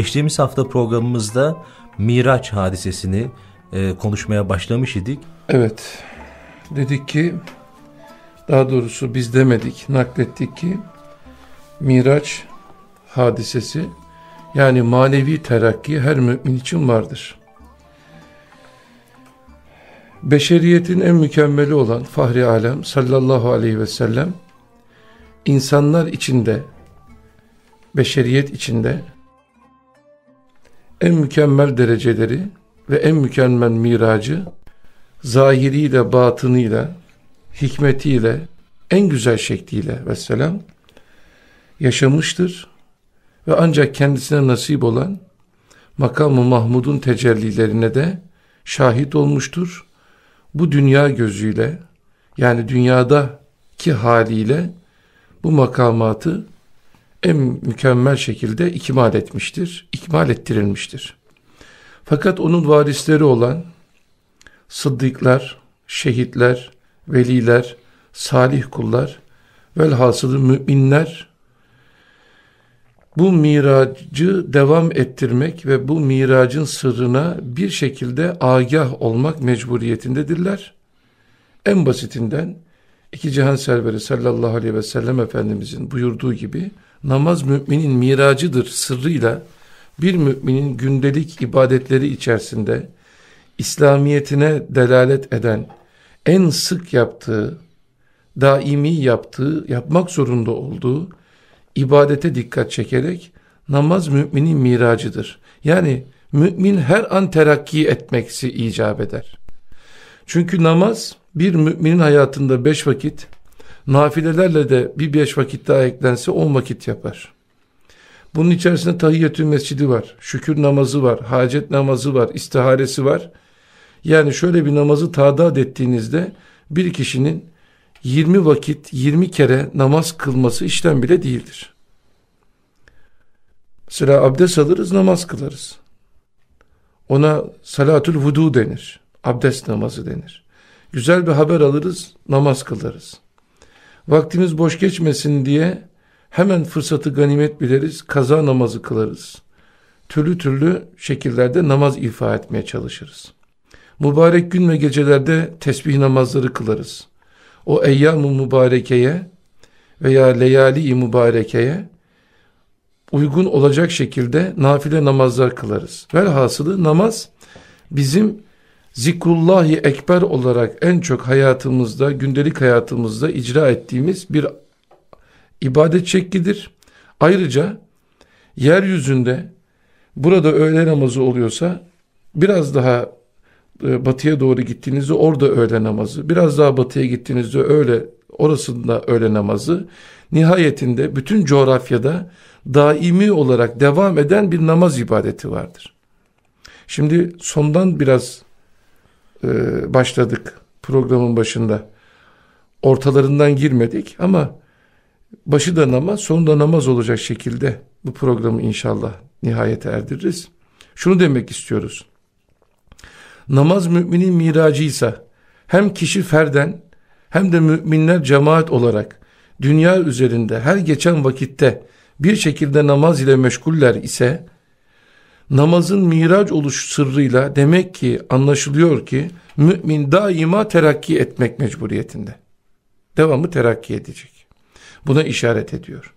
Geçtiğimiz hafta programımızda Miraç hadisesini e, konuşmaya başlamış idik. Evet. Dedik ki daha doğrusu biz demedik, naklettik ki Miraç hadisesi yani manevi terakki her mümin için vardır. Beşeriyetin en mükemmeli olan Fahri Alem sallallahu aleyhi ve sellem insanlar içinde beşeriyet içinde en mükemmel dereceleri ve en mükemmel miracı zahiriyle, batınıyla, hikmetiyle, en güzel şekliyle vesselam yaşamıştır ve ancak kendisine nasip olan makamı Mahmud'un tecellilerine de şahit olmuştur. Bu dünya gözüyle yani dünyadaki haliyle bu makamatı en mükemmel şekilde ikmal etmiştir, ikmal ettirilmiştir. Fakat onun varisleri olan sıddıklar, şehitler, veliler, salih kullar, velhasılı müminler bu miracı devam ettirmek ve bu miracın sırrına bir şekilde agah olmak mecburiyetindedirler. En basitinden iki cihan serveri sallallahu aleyhi ve sellem Efendimizin buyurduğu gibi namaz müminin miracıdır sırrıyla bir müminin gündelik ibadetleri içerisinde İslamiyetine delalet eden en sık yaptığı, daimi yaptığı, yapmak zorunda olduğu ibadete dikkat çekerek namaz müminin miracıdır. Yani mümin her an terakki etmeksi icap eder. Çünkü namaz bir müminin hayatında beş vakit, nafilelerle de bir beş vakit daha eklense on vakit yapar. Bunun içerisinde tahiyyatü mescidi var, şükür namazı var, hacet namazı var, istiharesi var. Yani şöyle bir namazı tadat ettiğinizde bir kişinin 20 vakit 20 kere namaz kılması işlem bile değildir. Mesela abdest alırız namaz kılarız. Ona salatül vudu denir. Abdest namazı denir. Güzel bir haber alırız namaz kılarız. Vaktimiz boş geçmesin diye hemen fırsatı ganimet bileriz kaza namazı kılarız. Türlü türlü şekillerde namaz ifa etmeye çalışırız. Mübarek gün ve gecelerde tesbih namazları kılarız. O eyyam-ı mübarekeye veya leyali-i mübarekeye uygun olacak şekilde nafile namazlar kılarız. Velhasılı namaz bizim zikrullahi ekber olarak en çok hayatımızda, gündelik hayatımızda icra ettiğimiz bir ibadet şeklidir. Ayrıca yeryüzünde burada öğle namazı oluyorsa biraz daha e, batıya doğru gittiğinizde orada öğle namazı, biraz daha batıya gittiğinizde öğle, orasında öğle namazı, nihayetinde bütün coğrafyada daimi olarak devam eden bir namaz ibadeti vardır. Şimdi sondan biraz e, başladık programın başında. Ortalarından girmedik ama başı da namaz, sonu da namaz olacak şekilde bu programı inşallah nihayete erdiririz. Şunu demek istiyoruz namaz müminin miracıysa hem kişi ferden hem de müminler cemaat olarak dünya üzerinde her geçen vakitte bir şekilde namaz ile meşguller ise namazın miraç oluş sırrıyla demek ki anlaşılıyor ki mümin daima terakki etmek mecburiyetinde. Devamlı terakki edecek. Buna işaret ediyor.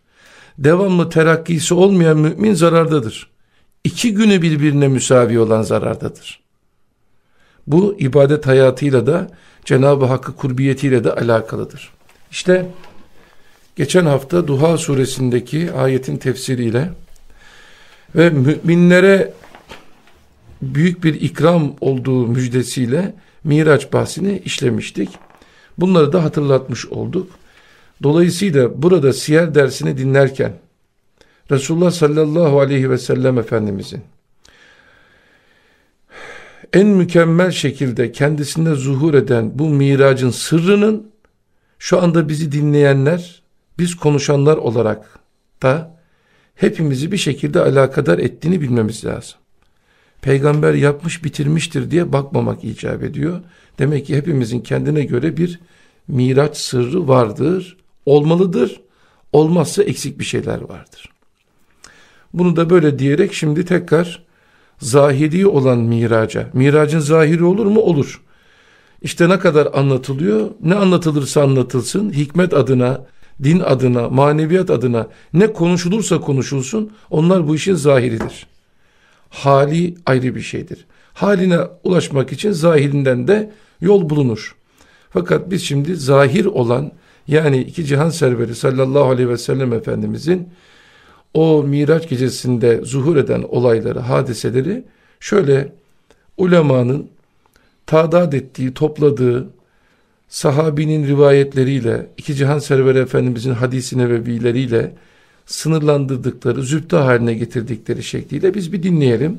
Devamlı terakkisi olmayan mümin zarardadır. İki günü birbirine müsavi olan zarardadır. Bu ibadet hayatıyla da Cenab-ı Hakk'ı kurbiyetiyle de alakalıdır. İşte geçen hafta Duha suresindeki ayetin tefsiriyle ve müminlere büyük bir ikram olduğu müjdesiyle Miraç bahsini işlemiştik. Bunları da hatırlatmış olduk. Dolayısıyla burada siyer dersini dinlerken Resulullah sallallahu aleyhi ve sellem Efendimizin en mükemmel şekilde kendisinde zuhur eden bu miracın sırrının şu anda bizi dinleyenler, biz konuşanlar olarak da hepimizi bir şekilde alakadar ettiğini bilmemiz lazım. Peygamber yapmış bitirmiştir diye bakmamak icap ediyor. Demek ki hepimizin kendine göre bir miraç sırrı vardır, olmalıdır. Olmazsa eksik bir şeyler vardır. Bunu da böyle diyerek şimdi tekrar zahiri olan miraca. Miracın zahiri olur mu? Olur. İşte ne kadar anlatılıyor? Ne anlatılırsa anlatılsın, hikmet adına, din adına, maneviyat adına ne konuşulursa konuşulsun, onlar bu işin zahiridir. Hali ayrı bir şeydir. Haline ulaşmak için zahirinden de yol bulunur. Fakat biz şimdi zahir olan yani iki cihan serveri sallallahu aleyhi ve sellem Efendimizin o Miraç gecesinde zuhur eden olayları, hadiseleri şöyle ulemanın tadat ettiği, topladığı sahabinin rivayetleriyle, iki cihan serveri Efendimizin hadisi nebevileriyle sınırlandırdıkları, zübde haline getirdikleri şekliyle biz bir dinleyelim.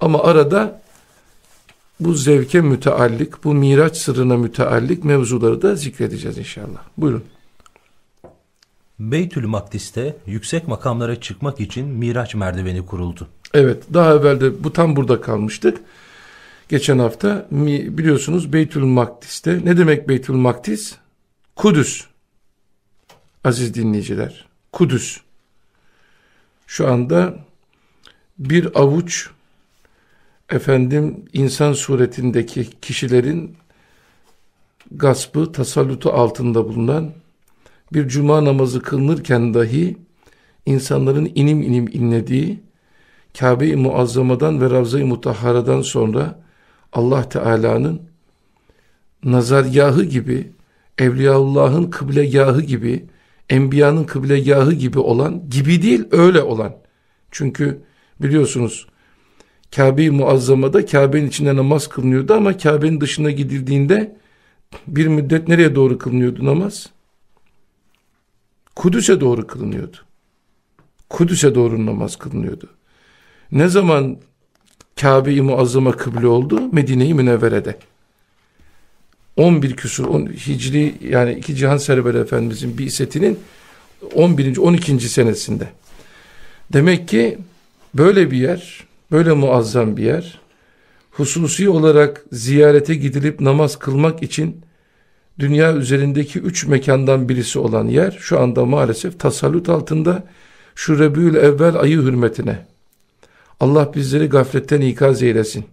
Ama arada bu zevke müteallik, bu miraç sırrına müteallik mevzuları da zikredeceğiz inşallah. Buyurun. Beytül Makdis'te yüksek makamlara çıkmak için Miraç merdiveni kuruldu. Evet, daha evvel de bu tam burada kalmıştık. Geçen hafta biliyorsunuz Beytül Makdis'te ne demek Beytül Makdis? Kudüs. Aziz dinleyiciler, Kudüs. Şu anda bir avuç efendim insan suretindeki kişilerin gaspı, tasallutu altında bulunan bir cuma namazı kılınırken dahi insanların inim inim inlediği Kabe-i Muazzama'dan ve Ravza-i Mutahhara'dan sonra Allah Teala'nın nazargahı gibi, Evliyaullah'ın kıblegahı gibi, Enbiya'nın kıblegahı gibi olan, gibi değil öyle olan. Çünkü biliyorsunuz Kabe-i Muazzama'da Kabe'nin içinde namaz kılınıyordu ama Kabe'nin dışına gidildiğinde bir müddet nereye doğru kılınıyordu namaz? Kudüs'e doğru kılınıyordu. Kudüs'e doğru namaz kılınıyordu. Ne zaman Kabe-i Muazzama kıble oldu? Medine-i Münevvere'de. 11 küsur on, Hicri yani iki Cihan Serveri Efendimizin bir isetinin 11. 12. senesinde. Demek ki böyle bir yer, böyle muazzam bir yer, hususi olarak ziyarete gidilip namaz kılmak için dünya üzerindeki üç mekandan birisi olan yer şu anda maalesef tasallut altında şu Rebül evvel ayı hürmetine Allah bizleri gafletten ikaz eylesin.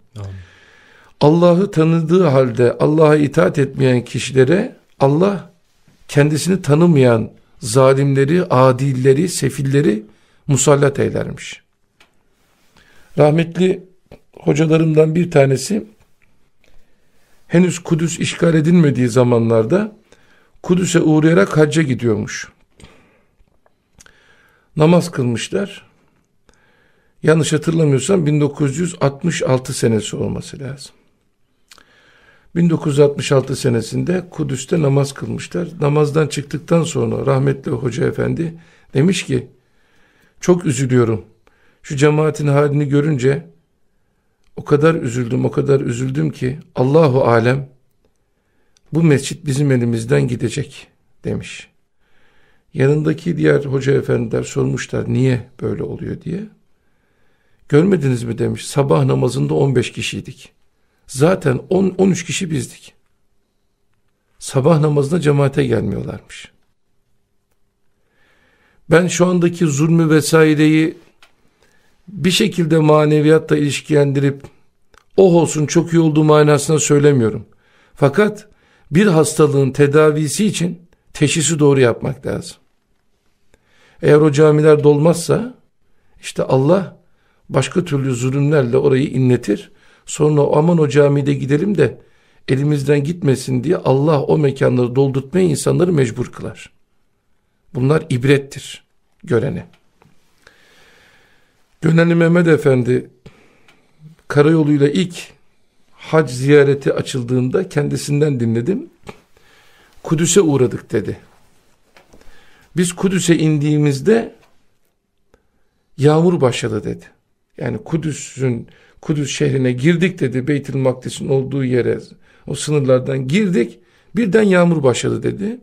Allah'ı tanıdığı halde Allah'a itaat etmeyen kişilere Allah kendisini tanımayan zalimleri, adilleri, sefilleri musallat eylermiş. Rahmetli hocalarımdan bir tanesi henüz Kudüs işgal edilmediği zamanlarda Kudüs'e uğrayarak hacca gidiyormuş. Namaz kılmışlar. Yanlış hatırlamıyorsam 1966 senesi olması lazım. 1966 senesinde Kudüs'te namaz kılmışlar. Namazdan çıktıktan sonra rahmetli hoca efendi demiş ki çok üzülüyorum. Şu cemaatin halini görünce o kadar üzüldüm, o kadar üzüldüm ki Allahu alem bu mescit bizim elimizden gidecek demiş. Yanındaki diğer hoca efendiler sormuşlar niye böyle oluyor diye. Görmediniz mi demiş sabah namazında 15 kişiydik. Zaten 10, 13 kişi bizdik. Sabah namazına cemaate gelmiyorlarmış. Ben şu andaki zulmü vesaireyi bir şekilde maneviyatla ilişkilendirip oh olsun çok iyi olduğu manasına söylemiyorum. Fakat bir hastalığın tedavisi için teşhisi doğru yapmak lazım. Eğer o camiler dolmazsa işte Allah başka türlü zulümlerle orayı inletir. Sonra aman o camide gidelim de elimizden gitmesin diye Allah o mekanları doldurtmaya insanları mecbur kılar. Bunlar ibrettir görene. Gönenli Mehmet Efendi karayoluyla ilk hac ziyareti açıldığında kendisinden dinledim. Kudüs'e uğradık dedi. Biz Kudüs'e indiğimizde yağmur başladı dedi. Yani Kudüs'ün Kudüs şehrine girdik dedi. Beytül Makdis'in olduğu yere o sınırlardan girdik. Birden yağmur başladı dedi.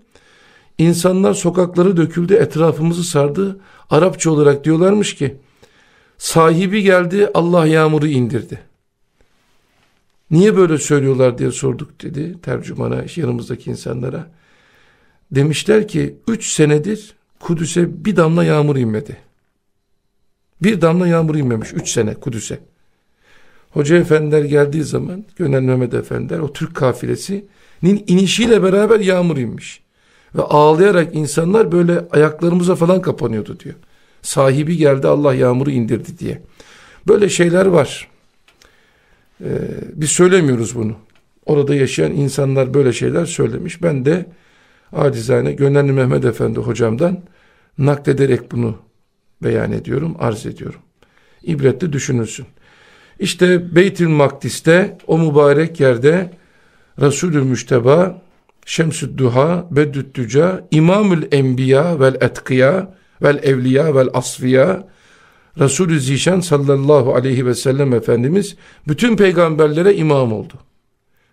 İnsanlar sokakları döküldü, etrafımızı sardı. Arapça olarak diyorlarmış ki sahibi geldi, Allah yağmuru indirdi. Niye böyle söylüyorlar diye sorduk dedi tercümana yanımızdaki insanlara. Demişler ki üç senedir Kudüs'e bir damla yağmur inmedi. Bir damla yağmur inmemiş. Üç sene Kudüs'e. Hoca efendiler geldiği zaman Gönel Mehmet efendiler o Türk kafilesinin inişiyle beraber yağmur inmiş. Ve ağlayarak insanlar böyle ayaklarımıza falan kapanıyordu diyor. Sahibi geldi Allah yağmuru indirdi diye. Böyle şeyler var. Ee, biz söylemiyoruz bunu. Orada yaşayan insanlar böyle şeyler söylemiş. Ben de acizane Gönenli Mehmet Efendi hocamdan naklederek bunu beyan ediyorum, arz ediyorum. İbretli düşünülsün. İşte Beytül Makdis'te o mübarek yerde Resulü Müşteba, Şemsüd Duha, Beddüt İmamül Enbiya vel Etkiya vel Evliya vel Asfiya, Resulü Zişan sallallahu aleyhi ve sellem Efendimiz bütün peygamberlere imam oldu.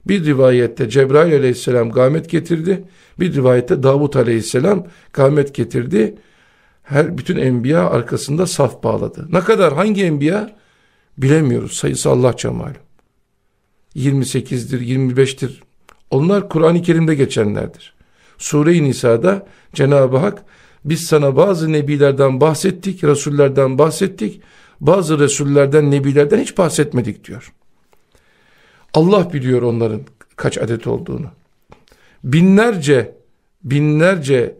Bir rivayette Cebrail aleyhisselam gamet getirdi. Bir rivayette Davut aleyhisselam gamet getirdi. Her bütün enbiya arkasında saf bağladı. Ne kadar hangi enbiya? Bilemiyoruz. Sayısı Allahça malum. 28'dir, 25'tir. Onlar Kur'an-ı Kerim'de geçenlerdir. Sure-i Nisa'da Cenab-ı Hak biz sana bazı nebilerden bahsettik, resullerden bahsettik. Bazı resullerden, nebilerden hiç bahsetmedik diyor. Allah biliyor onların kaç adet olduğunu. Binlerce, binlerce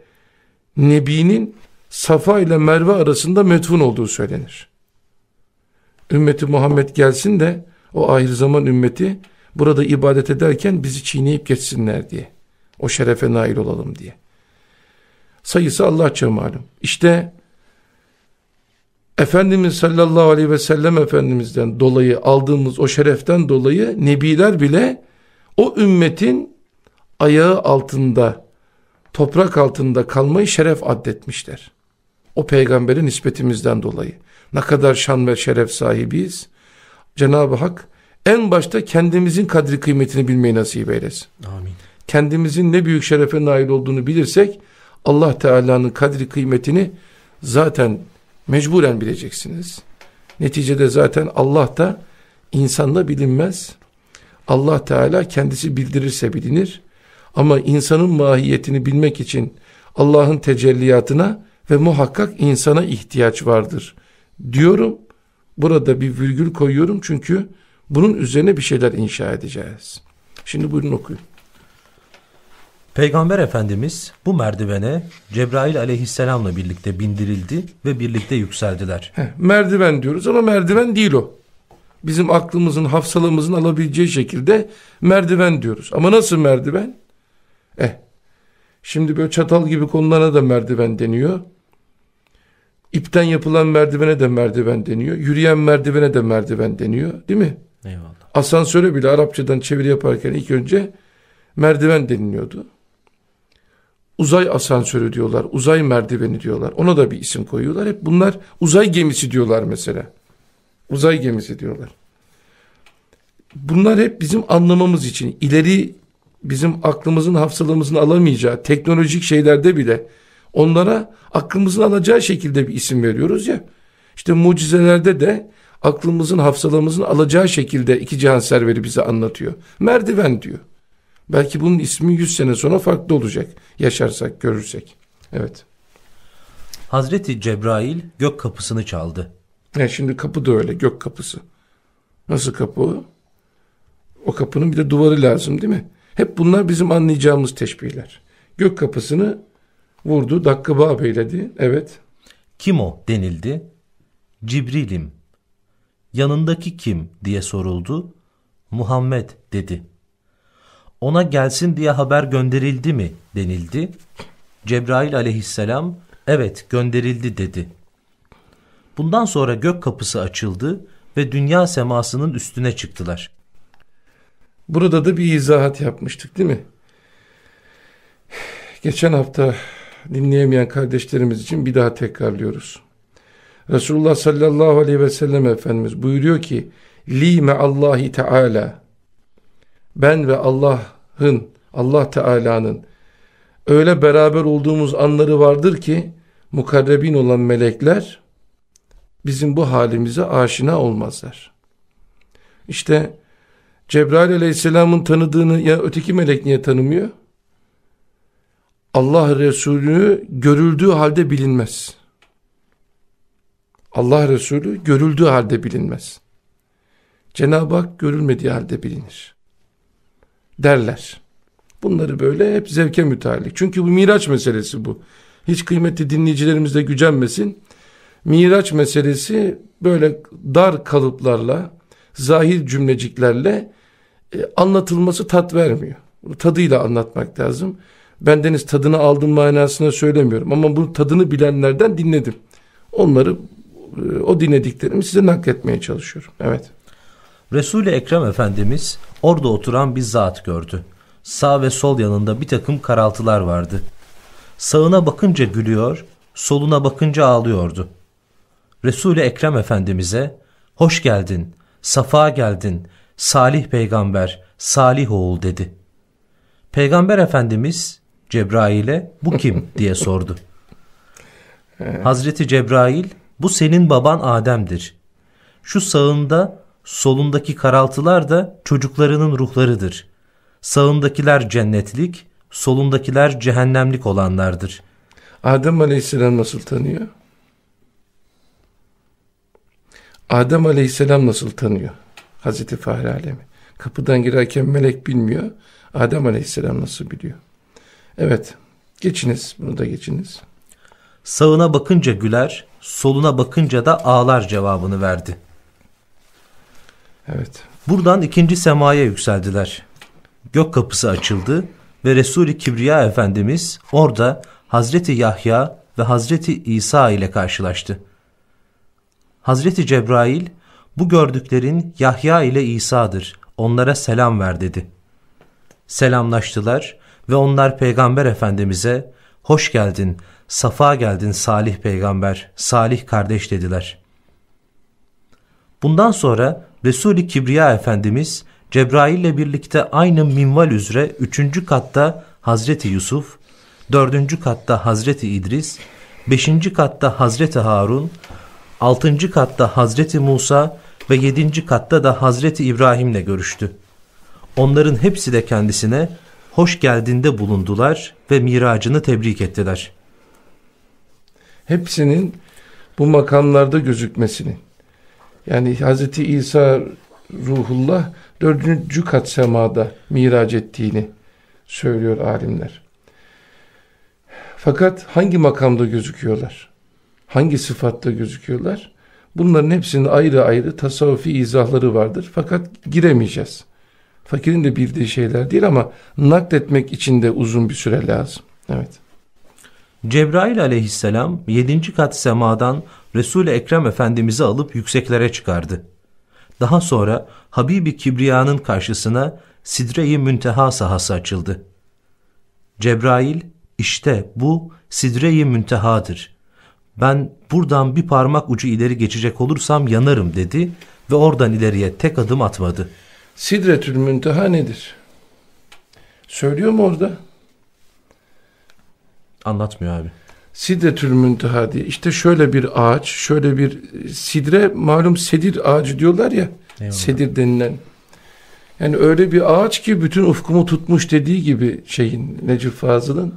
nebinin Safa ile Merve arasında metfun olduğu söylenir. Ümmeti Muhammed gelsin de o ahir zaman ümmeti burada ibadet ederken bizi çiğneyip geçsinler diye. O şerefe nail olalım diye. Sayısı Allahça malum. İşte Efendimiz sallallahu aleyhi ve sellem Efendimiz'den dolayı aldığımız o şereften dolayı nebiler bile o ümmetin ayağı altında, toprak altında kalmayı şeref addetmişler. O peygambere nispetimizden dolayı. Ne kadar şan ve şeref sahibiyiz. Cenab-ı Hak en başta kendimizin kadri kıymetini bilmeyi nasip eylesin. Amin. Kendimizin ne büyük şerefe nail olduğunu bilirsek Allah Teala'nın kadri kıymetini zaten mecburen bileceksiniz. Neticede zaten Allah da insanda bilinmez. Allah Teala kendisi bildirirse bilinir. Ama insanın mahiyetini bilmek için Allah'ın tecelliyatına ve muhakkak insana ihtiyaç vardır. Diyorum, burada bir virgül koyuyorum çünkü bunun üzerine bir şeyler inşa edeceğiz. Şimdi buyurun okuyun. Peygamber Efendimiz bu merdivene Cebrail aleyhisselamla birlikte bindirildi ve birlikte yükseldiler. Heh, merdiven diyoruz ama merdiven değil o. Bizim aklımızın, hafsalamızın alabileceği şekilde merdiven diyoruz. Ama nasıl merdiven? Eh, şimdi böyle çatal gibi konulara da merdiven deniyor. İpten yapılan merdivene de merdiven deniyor. Yürüyen merdivene de merdiven deniyor. Değil mi? Eyvallah. Asansöre bile Arapçadan çeviri yaparken ilk önce merdiven deniliyordu. Uzay asansörü diyorlar, uzay merdiveni diyorlar. Ona da bir isim koyuyorlar. Hep bunlar uzay gemisi diyorlar mesela. Uzay gemisi diyorlar. Bunlar hep bizim anlamamız için ileri bizim aklımızın hafsalamızın alamayacağı teknolojik şeylerde bile onlara aklımızın alacağı şekilde bir isim veriyoruz ya. İşte mucizelerde de aklımızın hafsalamızın alacağı şekilde iki cihan serveri bize anlatıyor. Merdiven diyor. Belki bunun ismi 100 sene sonra farklı olacak. Yaşarsak, görürsek. Evet. Hazreti Cebrail gök kapısını çaldı. Yani şimdi kapı da öyle gök kapısı. Nasıl kapı? O kapının bir de duvarı lazım değil mi? Hep bunlar bizim anlayacağımız teşbihler. Gök kapısını vurdu, dakika beyledi. Evet. Kim o denildi. Cibril'im. Yanındaki kim diye soruldu. Muhammed dedi ona gelsin diye haber gönderildi mi denildi. Cebrail aleyhisselam evet gönderildi dedi. Bundan sonra gök kapısı açıldı ve dünya semasının üstüne çıktılar. Burada da bir izahat yapmıştık değil mi? Geçen hafta dinleyemeyen kardeşlerimiz için bir daha tekrarlıyoruz. Resulullah sallallahu aleyhi ve sellem Efendimiz buyuruyor ki li me'allahi teala ben ve Allah'ın, Allah Teala'nın öyle beraber olduğumuz anları vardır ki mukarrebin olan melekler bizim bu halimize aşina olmazlar. İşte Cebrail aleyhisselamın tanıdığını ya öteki melek niye tanımıyor? Allah Resulü görüldüğü halde bilinmez. Allah Resulü görüldüğü halde bilinmez. Cenab-ı Hak görülmediği halde bilinir. Derler. Bunları böyle hep zevke müteallik. Çünkü bu miraç meselesi bu. Hiç kıymetli dinleyicilerimiz de gücenmesin. Miraç meselesi böyle dar kalıplarla, zahir cümleciklerle e, anlatılması tat vermiyor. Tadıyla anlatmak lazım. Bendeniz tadını aldım manasına söylemiyorum ama bu tadını bilenlerden dinledim. Onları e, o dinlediklerimi size nakletmeye çalışıyorum. Evet. Resul-i Ekrem Efendimiz orada oturan bir zat gördü. Sağ ve sol yanında bir takım karaltılar vardı. Sağına bakınca gülüyor, soluna bakınca ağlıyordu. Resul-i Ekrem Efendimiz'e hoş geldin, safa geldin, salih peygamber, salih oğul dedi. Peygamber Efendimiz Cebrail'e bu kim diye sordu. Hazreti Cebrail bu senin baban Adem'dir. Şu sağında solundaki karaltılar da çocuklarının ruhlarıdır. Sağındakiler cennetlik, solundakiler cehennemlik olanlardır. Adem Aleyhisselam nasıl tanıyor? Adem Aleyhisselam nasıl tanıyor? Hazreti Fahri Alemi. Kapıdan girerken melek bilmiyor. Adem Aleyhisselam nasıl biliyor? Evet. Geçiniz. Bunu da geçiniz. Sağına bakınca güler, soluna bakınca da ağlar cevabını verdi. Evet. Buradan ikinci semaya yükseldiler. Gök kapısı açıldı ve Resul-i Kibriya Efendimiz orada Hazreti Yahya ve Hazreti İsa ile karşılaştı. Hazreti Cebrail bu gördüklerin Yahya ile İsa'dır. Onlara selam ver dedi. Selamlaştılar ve onlar Peygamber Efendimiz'e hoş geldin, safa geldin Salih Peygamber, Salih kardeş dediler. Bundan sonra Resul-i Kibriya Efendimiz Cebrail ile birlikte aynı minval üzere üçüncü katta Hazreti Yusuf, dördüncü katta Hazreti İdris, beşinci katta Hazreti Harun, altıncı katta Hazreti Musa ve yedinci katta da Hazreti İbrahim'le görüştü. Onların hepsi de kendisine hoş geldinde bulundular ve miracını tebrik ettiler. Hepsinin bu makamlarda gözükmesini yani Hazreti İsa ruhullah dördüncü kat semada mirac ettiğini söylüyor alimler. Fakat hangi makamda gözüküyorlar? Hangi sıfatta gözüküyorlar? Bunların hepsinin ayrı ayrı tasavvufi izahları vardır. Fakat giremeyeceğiz. Fakirin de bildiği şeyler değil ama nakletmek için de uzun bir süre lazım. Evet. Cebrail aleyhisselam yedinci kat semadan Resul-i Ekrem Efendimiz'i alıp yükseklere çıkardı. Daha sonra Habibi Kibriya'nın karşısına Sidre-i Münteha sahası açıldı. Cebrail işte bu Sidre-i Münteha'dır. Ben buradan bir parmak ucu ileri geçecek olursam yanarım dedi ve oradan ileriye tek adım atmadı. Sidretül Münteha nedir? Söylüyor mu orada? Anlatmıyor abi. Sidretül Münteha diye. İşte şöyle bir ağaç, şöyle bir sidre malum sedir ağacı diyorlar ya. Eyvallah. Sedir denilen. Yani öyle bir ağaç ki bütün ufkumu tutmuş dediği gibi şeyin Necip Fazıl'ın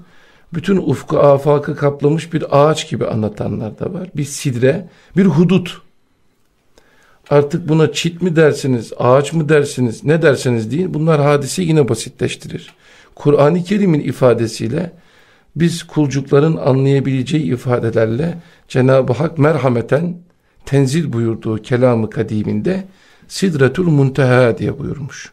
bütün ufku afakı kaplamış bir ağaç gibi anlatanlar da var. Bir sidre, bir hudut. Artık buna çit mi dersiniz, ağaç mı dersiniz, ne derseniz deyin bunlar hadisi yine basitleştirir. Kur'an-ı Kerim'in ifadesiyle biz kulcukların anlayabileceği ifadelerle Cenab-ı Hak merhameten tenzil buyurduğu kelamı kadiminde Sidretul Munteha diye buyurmuş.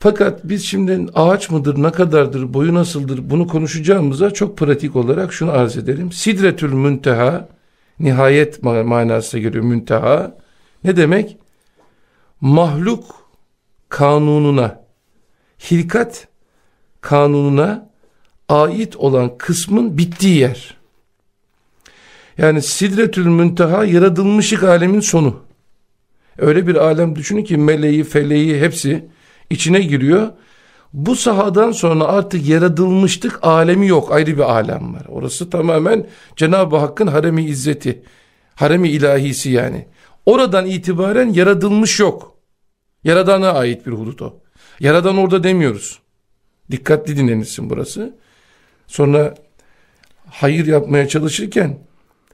Fakat biz şimdi ağaç mıdır, ne kadardır, boyu nasıldır bunu konuşacağımıza çok pratik olarak şunu arz ederim. Sidretül Münteha, nihayet manasına geliyor münteha. Ne demek? Mahluk kanununa, hilkat kanununa ait olan kısmın bittiği yer. Yani Sidretül Münteha yaratılmışlık alemin sonu. Öyle bir alem düşünün ki meleği, feleği hepsi içine giriyor. Bu sahadan sonra artık yaratılmışlık alemi yok. Ayrı bir alem var. Orası tamamen Cenab-ı Hakk'ın haremi izzeti. Haremi ilahisi yani. Oradan itibaren yaratılmış yok. Yaradana ait bir hudut o. Yaradan orada demiyoruz. Dikkatli dinlenilsin burası. Sonra hayır yapmaya çalışırken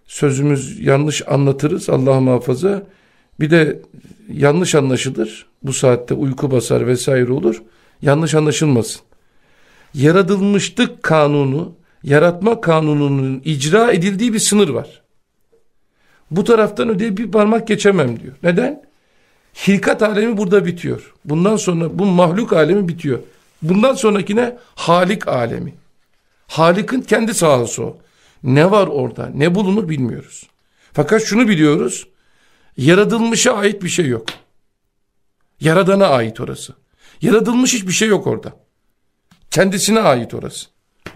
sözümüz yanlış anlatırız Allah muhafaza. Bir de yanlış anlaşılır. Bu saatte uyku basar vesaire olur. Yanlış anlaşılmasın. Yaratılmışlık kanunu, yaratma kanununun icra edildiği bir sınır var. Bu taraftan ödeye bir parmak geçemem diyor. Neden? Hilkat alemi burada bitiyor. Bundan sonra bu mahluk alemi bitiyor. Bundan sonrakine Halik alemi. Halik'in kendi sahası o. Ne var orada, ne bulunur bilmiyoruz. Fakat şunu biliyoruz. Yaratılmışa ait bir şey yok. Yaradana ait orası. Yaratılmış hiçbir şey yok orada. Kendisine ait orası.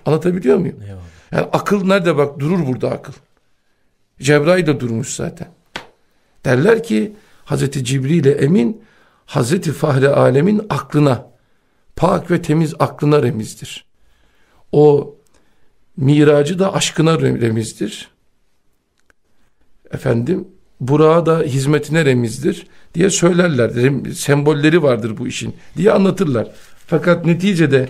Anlatabiliyor muyum? Eyvallah. Yani akıl nerede bak durur burada akıl. Cebrail de durmuş zaten. Derler ki Hazreti Cibril ile Emin Hazreti Fahri Alemin aklına pak ve temiz aklına remizdir. O miracı da aşkına remizdir. Efendim Burak'a da hizmetine remizdir diye söylerler. Sembolleri vardır bu işin diye anlatırlar. Fakat neticede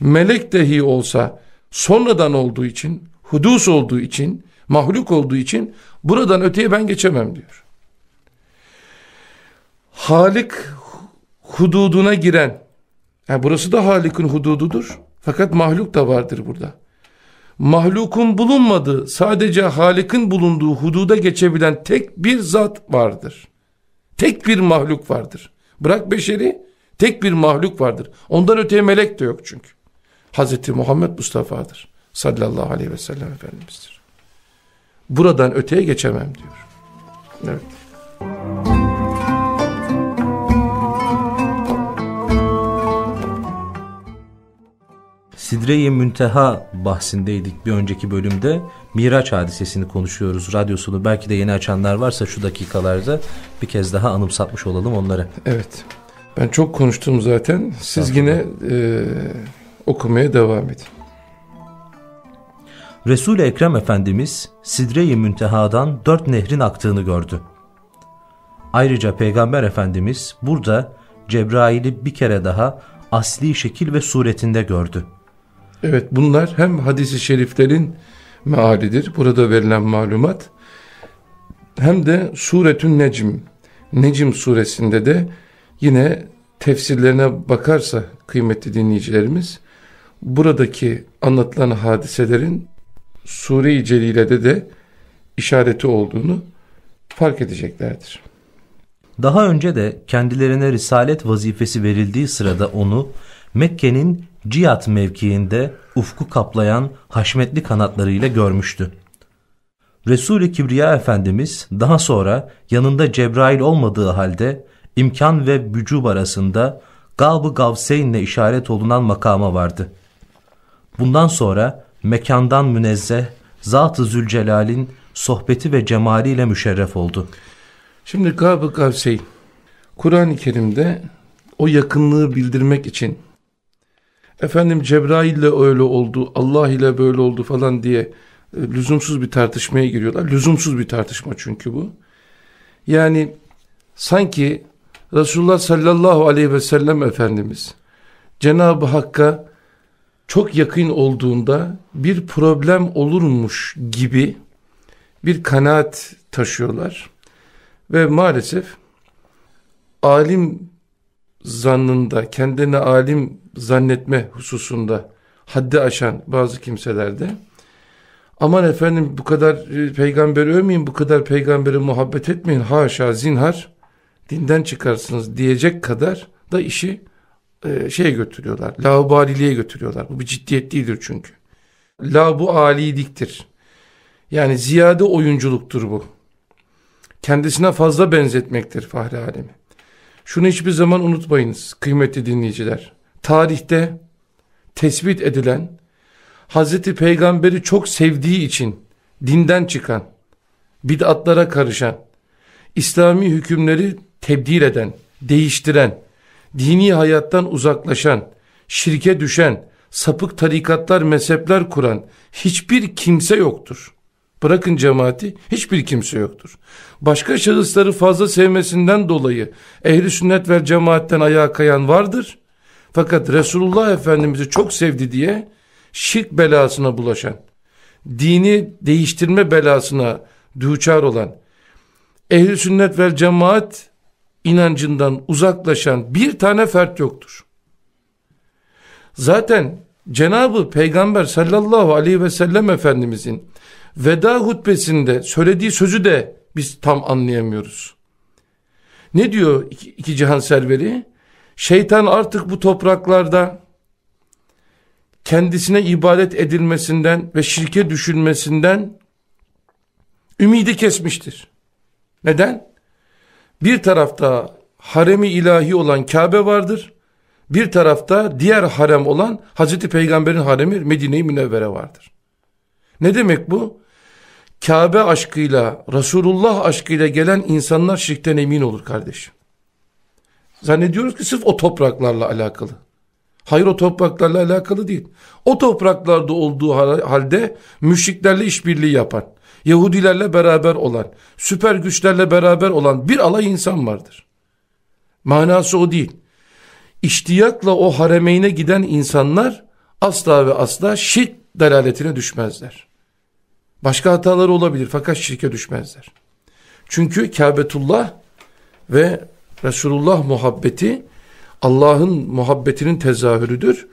melek dahi olsa sonradan olduğu için, hudus olduğu için, mahluk olduğu için buradan öteye ben geçemem diyor. Halik hududuna giren, yani burası da Halik'in hudududur. Fakat mahluk da vardır burada. Mahlukun bulunmadığı, sadece Halik'in bulunduğu hududa geçebilen tek bir zat vardır. Tek bir mahluk vardır. Bırak beşeri, tek bir mahluk vardır. Ondan öteye melek de yok çünkü. Hazreti Muhammed Mustafa'dır. Sallallahu aleyhi ve sellem Efendimiz'dir. Buradan öteye geçemem diyor. Evet. Sidre-i Münteha bahsindeydik bir önceki bölümde. Miraç hadisesini konuşuyoruz radyosunu. Belki de yeni açanlar varsa şu dakikalarda bir kez daha anımsatmış olalım onları. Evet. Ben çok konuştum zaten. Siz yine e, okumaya devam edin. Resul-i Ekrem Efendimiz Sidre-i Münteha'dan dört nehrin aktığını gördü. Ayrıca Peygamber Efendimiz burada Cebrail'i bir kere daha asli şekil ve suretinde gördü. Evet bunlar hem hadisi şeriflerin mealidir. Burada verilen malumat. Hem de suretün necm. Necm suresinde de yine tefsirlerine bakarsa kıymetli dinleyicilerimiz buradaki anlatılan hadiselerin Sure-i Celile'de de işareti olduğunu fark edeceklerdir. Daha önce de kendilerine risalet vazifesi verildiği sırada onu Mekke'nin Ciyat mevkiinde ufku kaplayan haşmetli kanatlarıyla görmüştü. Resul-i Kibriya Efendimiz daha sonra yanında Cebrail olmadığı halde imkan ve bücub arasında Gab-ı Gavseyn'le işaret olunan makama vardı. Bundan sonra mekandan münezzeh Zat-ı Zülcelal'in sohbeti ve cemaliyle müşerref oldu. Şimdi Gab-ı Gavseyn Kur'an-ı Kerim'de o yakınlığı bildirmek için efendim Cebrail ile öyle oldu, Allah ile böyle oldu falan diye e, lüzumsuz bir tartışmaya giriyorlar. Lüzumsuz bir tartışma çünkü bu. Yani sanki Resulullah sallallahu aleyhi ve sellem Efendimiz Cenab-ı Hakk'a çok yakın olduğunda bir problem olurmuş gibi bir kanaat taşıyorlar. Ve maalesef alim zannında, kendini alim zannetme hususunda haddi aşan bazı kimselerde aman efendim bu kadar e, peygamberi övmeyin, bu kadar peygambere muhabbet etmeyin, haşa zinhar dinden çıkarsınız diyecek kadar da işi e, şeye götürüyorlar. Laubaliliğe götürüyorlar. Bu bir ciddiyet değildir çünkü. La bu aliliktir. Yani ziyade oyunculuktur bu. Kendisine fazla benzetmektir Fahri Alemi. Şunu hiçbir zaman unutmayınız kıymetli dinleyiciler. Tarihte tespit edilen Hazreti Peygamber'i çok sevdiği için dinden çıkan, bid'atlara karışan, İslami hükümleri tebdil eden, değiştiren, dini hayattan uzaklaşan, şirke düşen, sapık tarikatlar, mezhepler kuran hiçbir kimse yoktur. Bırakın cemaati hiçbir kimse yoktur. Başka şahısları fazla sevmesinden dolayı ehli sünnet ve cemaatten ayağa kayan vardır. Fakat Resulullah Efendimiz'i çok sevdi diye şirk belasına bulaşan, dini değiştirme belasına düçar olan, ehli sünnet ve cemaat inancından uzaklaşan bir tane fert yoktur. Zaten Cenabı Peygamber sallallahu aleyhi ve sellem Efendimizin veda hutbesinde söylediği sözü de biz tam anlayamıyoruz. Ne diyor iki, iki cihan serveri? Şeytan artık bu topraklarda kendisine ibadet edilmesinden ve şirke düşünmesinden ümidi kesmiştir. Neden? Bir tarafta haremi ilahi olan Kabe vardır. Bir tarafta diğer harem olan Hazreti Peygamber'in haremi Medine-i Münevvere vardır. Ne demek bu? Kabe aşkıyla, Resulullah aşkıyla gelen insanlar şirkten emin olur kardeşim. Zannediyoruz ki sırf o topraklarla alakalı. Hayır o topraklarla alakalı değil. O topraklarda olduğu halde müşriklerle işbirliği yapan, Yahudilerle beraber olan, süper güçlerle beraber olan bir alay insan vardır. Manası o değil. İştiyakla o haremeyne giden insanlar asla ve asla şirk delaletine düşmezler. Başka hataları olabilir fakat şirke düşmezler. Çünkü Kâbetullah ve Resulullah muhabbeti Allah'ın muhabbetinin tezahürüdür.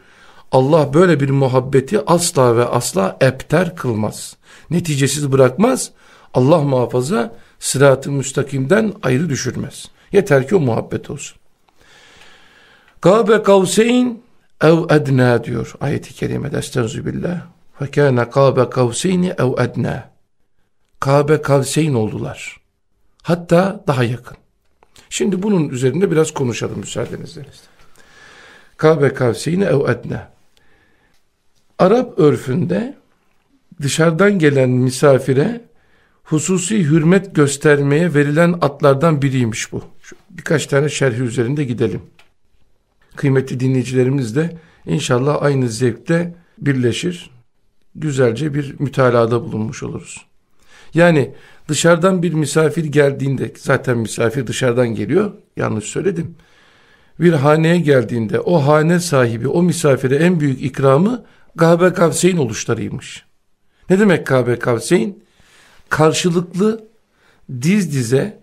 Allah böyle bir muhabbeti asla ve asla epter kılmaz. Neticesiz bırakmaz. Allah muhafaza sırat-ı müstakimden ayrı düşürmez. Yeter ki o muhabbet olsun. Kabe kavseyn ev edna diyor ayeti kerimede estağfirullah. Fekâne kâbe kavseyni ev edna. Kabe kavseyn oldular. Hatta daha yakın. Şimdi bunun üzerinde biraz konuşalım müsaadenizle. Kabe kavseyni ev edna. Arap örfünde dışarıdan gelen misafire hususi hürmet göstermeye verilen atlardan biriymiş bu. Şu birkaç tane şerhi üzerinde gidelim. Kıymetli dinleyicilerimiz de inşallah aynı zevkte birleşir. Güzelce bir mütalada bulunmuş oluruz. Yani dışarıdan bir misafir geldiğinde zaten misafir dışarıdan geliyor yanlış söyledim. Bir haneye geldiğinde o hane sahibi o misafire en büyük ikramı Kabe Kavseyn oluşlarıymış. Ne demek Kabe Kavseyn? Karşılıklı diz dize,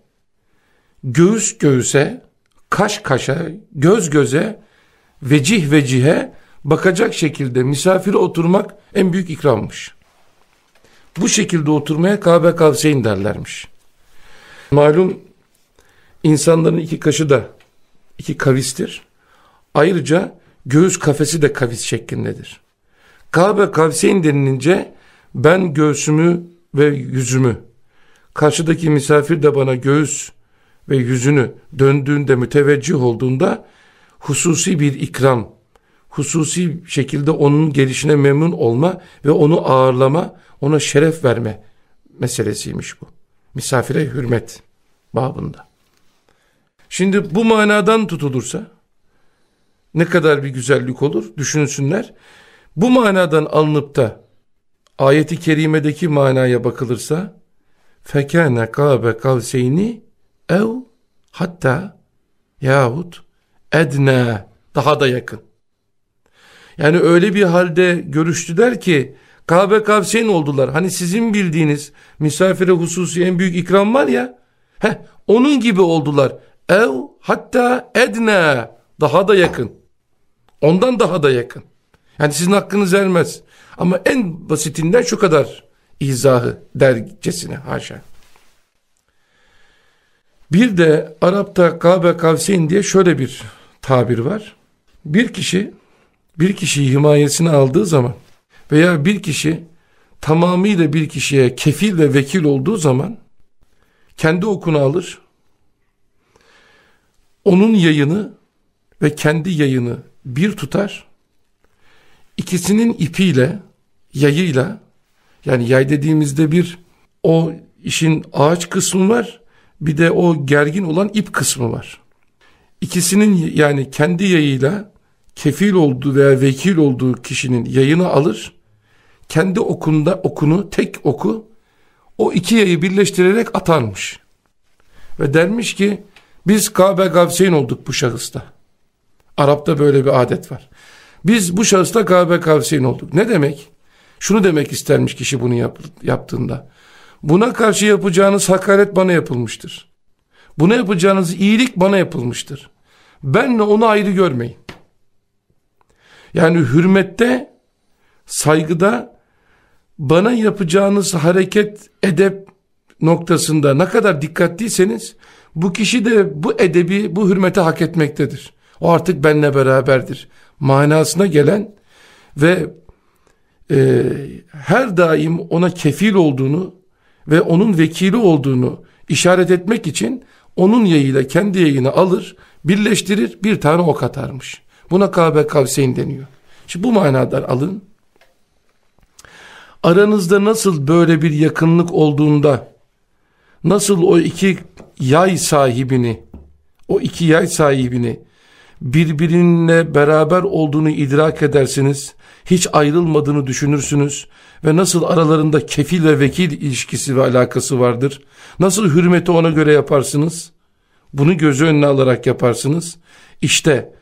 göğüs göğüse, kaş kaşa, göz göze, vecih vecihe bakacak şekilde misafire oturmak en büyük ikrammış. Bu şekilde oturmaya Kabe Kavseyn derlermiş. Malum insanların iki kaşı da iki kavistir. Ayrıca göğüs kafesi de kavis şeklindedir. Kabe Kavseyn denilince ben göğsümü ve yüzümü karşıdaki misafir de bana göğüs ve yüzünü döndüğünde müteveccih olduğunda hususi bir ikram, hususi şekilde onun gelişine memnun olma ve onu ağırlama, ona şeref verme meselesiymiş bu. Misafire hürmet babında. Şimdi bu manadan tutulursa ne kadar bir güzellik olur düşünsünler. Bu manadan alınıp da ayeti kerimedeki manaya bakılırsa fekâne kâbe kavseyni ev hatta yahut edne daha da yakın. Yani öyle bir halde görüştüler ki Kabe kavseyn oldular. Hani sizin bildiğiniz misafire hususi en büyük ikram var ya. Heh, onun gibi oldular. Ev hatta edne daha da yakın. Ondan daha da yakın. Yani sizin hakkınız ermez. Ama en basitinden şu kadar izahı dercesine haşa. Bir de Arap'ta Kabe Kavseyn diye şöyle bir tabir var. Bir kişi bir kişiyi himayesine aldığı zaman veya bir kişi tamamıyla bir kişiye kefil ve vekil olduğu zaman kendi okunu alır. Onun yayını ve kendi yayını bir tutar. İkisinin ipiyle, yayıyla yani yay dediğimizde bir o işin ağaç kısmı var bir de o gergin olan ip kısmı var. İkisinin yani kendi yayıyla kefil olduğu veya vekil olduğu kişinin yayını alır. Kendi okunda okunu tek oku o iki yayı birleştirerek atarmış. Ve dermiş ki biz Kabe Gavseyn olduk bu şahısta. Arap'ta böyle bir adet var. Biz bu şahısta Kabe Gavseyn olduk. Ne demek? Şunu demek istermiş kişi bunu yap, yaptığında. Buna karşı yapacağınız hakaret bana yapılmıştır. Buna yapacağınız iyilik bana yapılmıştır. Benle onu ayrı görmeyin. Yani hürmette, saygıda bana yapacağınız hareket, edep noktasında ne kadar dikkatliyseniz bu kişi de bu edebi, bu hürmeti hak etmektedir. O artık benle beraberdir. Manasına gelen ve e, her daim ona kefil olduğunu ve onun vekili olduğunu işaret etmek için onun yayıyla kendi yayını alır, birleştirir, bir tane ok atarmış. Buna Kabe Kavseyn deniyor. Şimdi bu manada alın. Aranızda nasıl böyle bir yakınlık olduğunda nasıl o iki yay sahibini o iki yay sahibini birbirine beraber olduğunu idrak edersiniz. Hiç ayrılmadığını düşünürsünüz ve nasıl aralarında kefil ve vekil ilişkisi ve alakası vardır. Nasıl hürmeti ona göre yaparsınız? Bunu gözü önüne alarak yaparsınız. İşte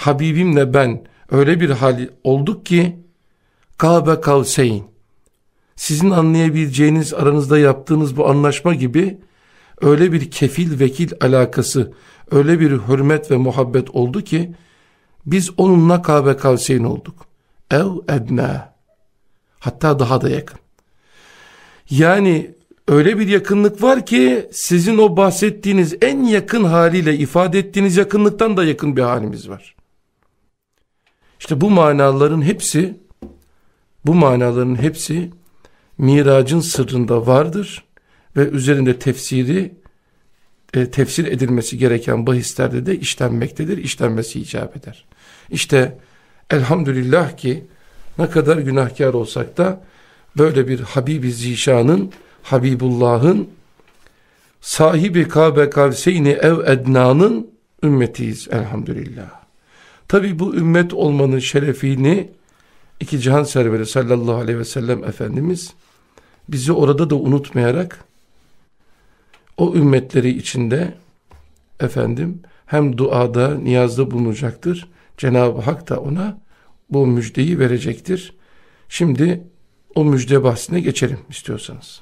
Habibimle ben öyle bir hal olduk ki Kabe Kavseyn sizin anlayabileceğiniz aranızda yaptığınız bu anlaşma gibi öyle bir kefil vekil alakası öyle bir hürmet ve muhabbet oldu ki biz onunla Kabe Kavseyn olduk. Ev edna hatta daha da yakın. Yani öyle bir yakınlık var ki sizin o bahsettiğiniz en yakın haliyle ifade ettiğiniz yakınlıktan da yakın bir halimiz var. İşte bu manaların hepsi bu manaların hepsi miracın sırrında vardır ve üzerinde tefsiri e, tefsir edilmesi gereken bahislerde de işlenmektedir, işlenmesi icap eder. İşte elhamdülillah ki ne kadar günahkar olsak da böyle bir Habibi Zişan'ın, Habibullah'ın sahibi Kabe Kavseyni ev ednanın ümmetiyiz elhamdülillah. Tabi bu ümmet olmanın şerefini iki cihan serveri sallallahu aleyhi ve sellem Efendimiz bizi orada da unutmayarak o ümmetleri içinde efendim hem duada, niyazda bulunacaktır. Cenab-ı Hak da ona bu müjdeyi verecektir. Şimdi o müjde bahsine geçelim istiyorsanız.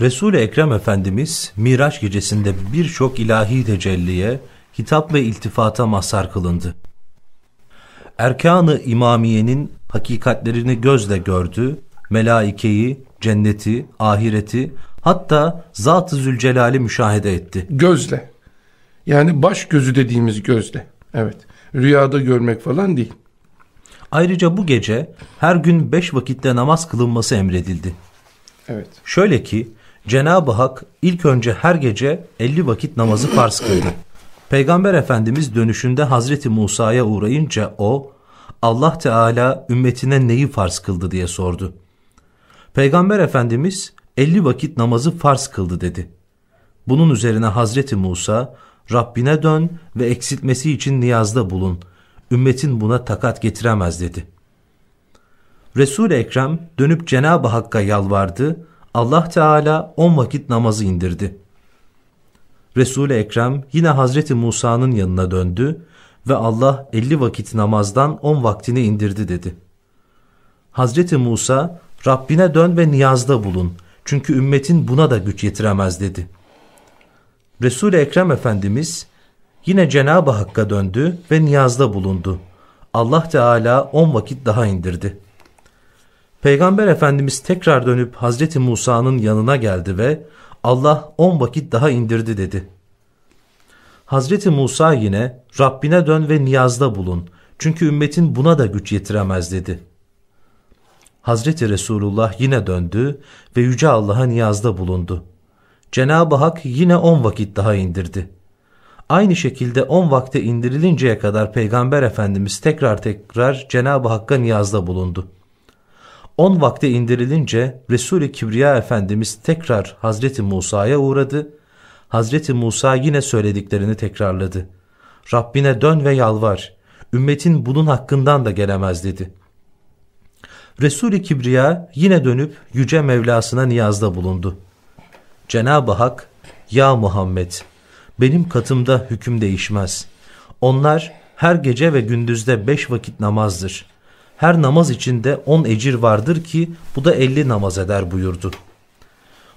Resul-i Ekrem Efendimiz Miraç gecesinde birçok ilahi tecelliye, hitap ve iltifata mazhar kılındı. Erkanı İmamiye'nin hakikatlerini gözle gördü, melaikeyi, cenneti, ahireti, hatta Zat-ı Zülcelal'i müşahede etti. Gözle. Yani baş gözü dediğimiz gözle. Evet. Rüyada görmek falan değil. Ayrıca bu gece her gün beş vakitte namaz kılınması emredildi. Evet. Şöyle ki Cenab-ı Hak ilk önce her gece elli vakit namazı farz kıldı. Peygamber Efendimiz dönüşünde Hazreti Musa'ya uğrayınca o Allah Teala ümmetine neyi farz kıldı diye sordu. Peygamber Efendimiz 50 vakit namazı farz kıldı dedi. Bunun üzerine Hazreti Musa Rabbine dön ve eksiltmesi için niyazda bulun. Ümmetin buna takat getiremez dedi. Resul-i Ekrem dönüp Cenab-ı Hakk'a yalvardı. Allah Teala on vakit namazı indirdi. Resul-i Ekrem yine Hazreti Musa'nın yanına döndü ve Allah elli vakit namazdan on vaktini indirdi dedi. Hazreti Musa Rabbine dön ve niyazda bulun. Çünkü ümmetin buna da güç yetiremez dedi. Resul-i Ekrem Efendimiz yine Cenab-ı Hakk'a döndü ve niyazda bulundu. Allah Teala on vakit daha indirdi. Peygamber Efendimiz tekrar dönüp Hazreti Musa'nın yanına geldi ve Allah on vakit daha indirdi dedi. Hazreti Musa yine Rabbine dön ve niyazda bulun. Çünkü ümmetin buna da güç yetiremez dedi. Hazreti Resulullah yine döndü ve Yüce Allah'a niyazda bulundu. Cenab-ı Hak yine on vakit daha indirdi. Aynı şekilde on vakte indirilinceye kadar Peygamber Efendimiz tekrar tekrar Cenab-ı Hakk'a niyazda bulundu. On vakte indirilince Resul-i Kibriya Efendimiz tekrar Hazreti Musa'ya uğradı. Hazreti Musa yine söylediklerini tekrarladı. Rabbine dön ve yalvar. Ümmetin bunun hakkından da gelemez dedi.'' Resul-i Kibriya yine dönüp Yüce Mevlasına niyazda bulundu. Cenab-ı Hak, Ya Muhammed, benim katımda hüküm değişmez. Onlar her gece ve gündüzde beş vakit namazdır. Her namaz içinde on ecir vardır ki bu da elli namaz eder buyurdu.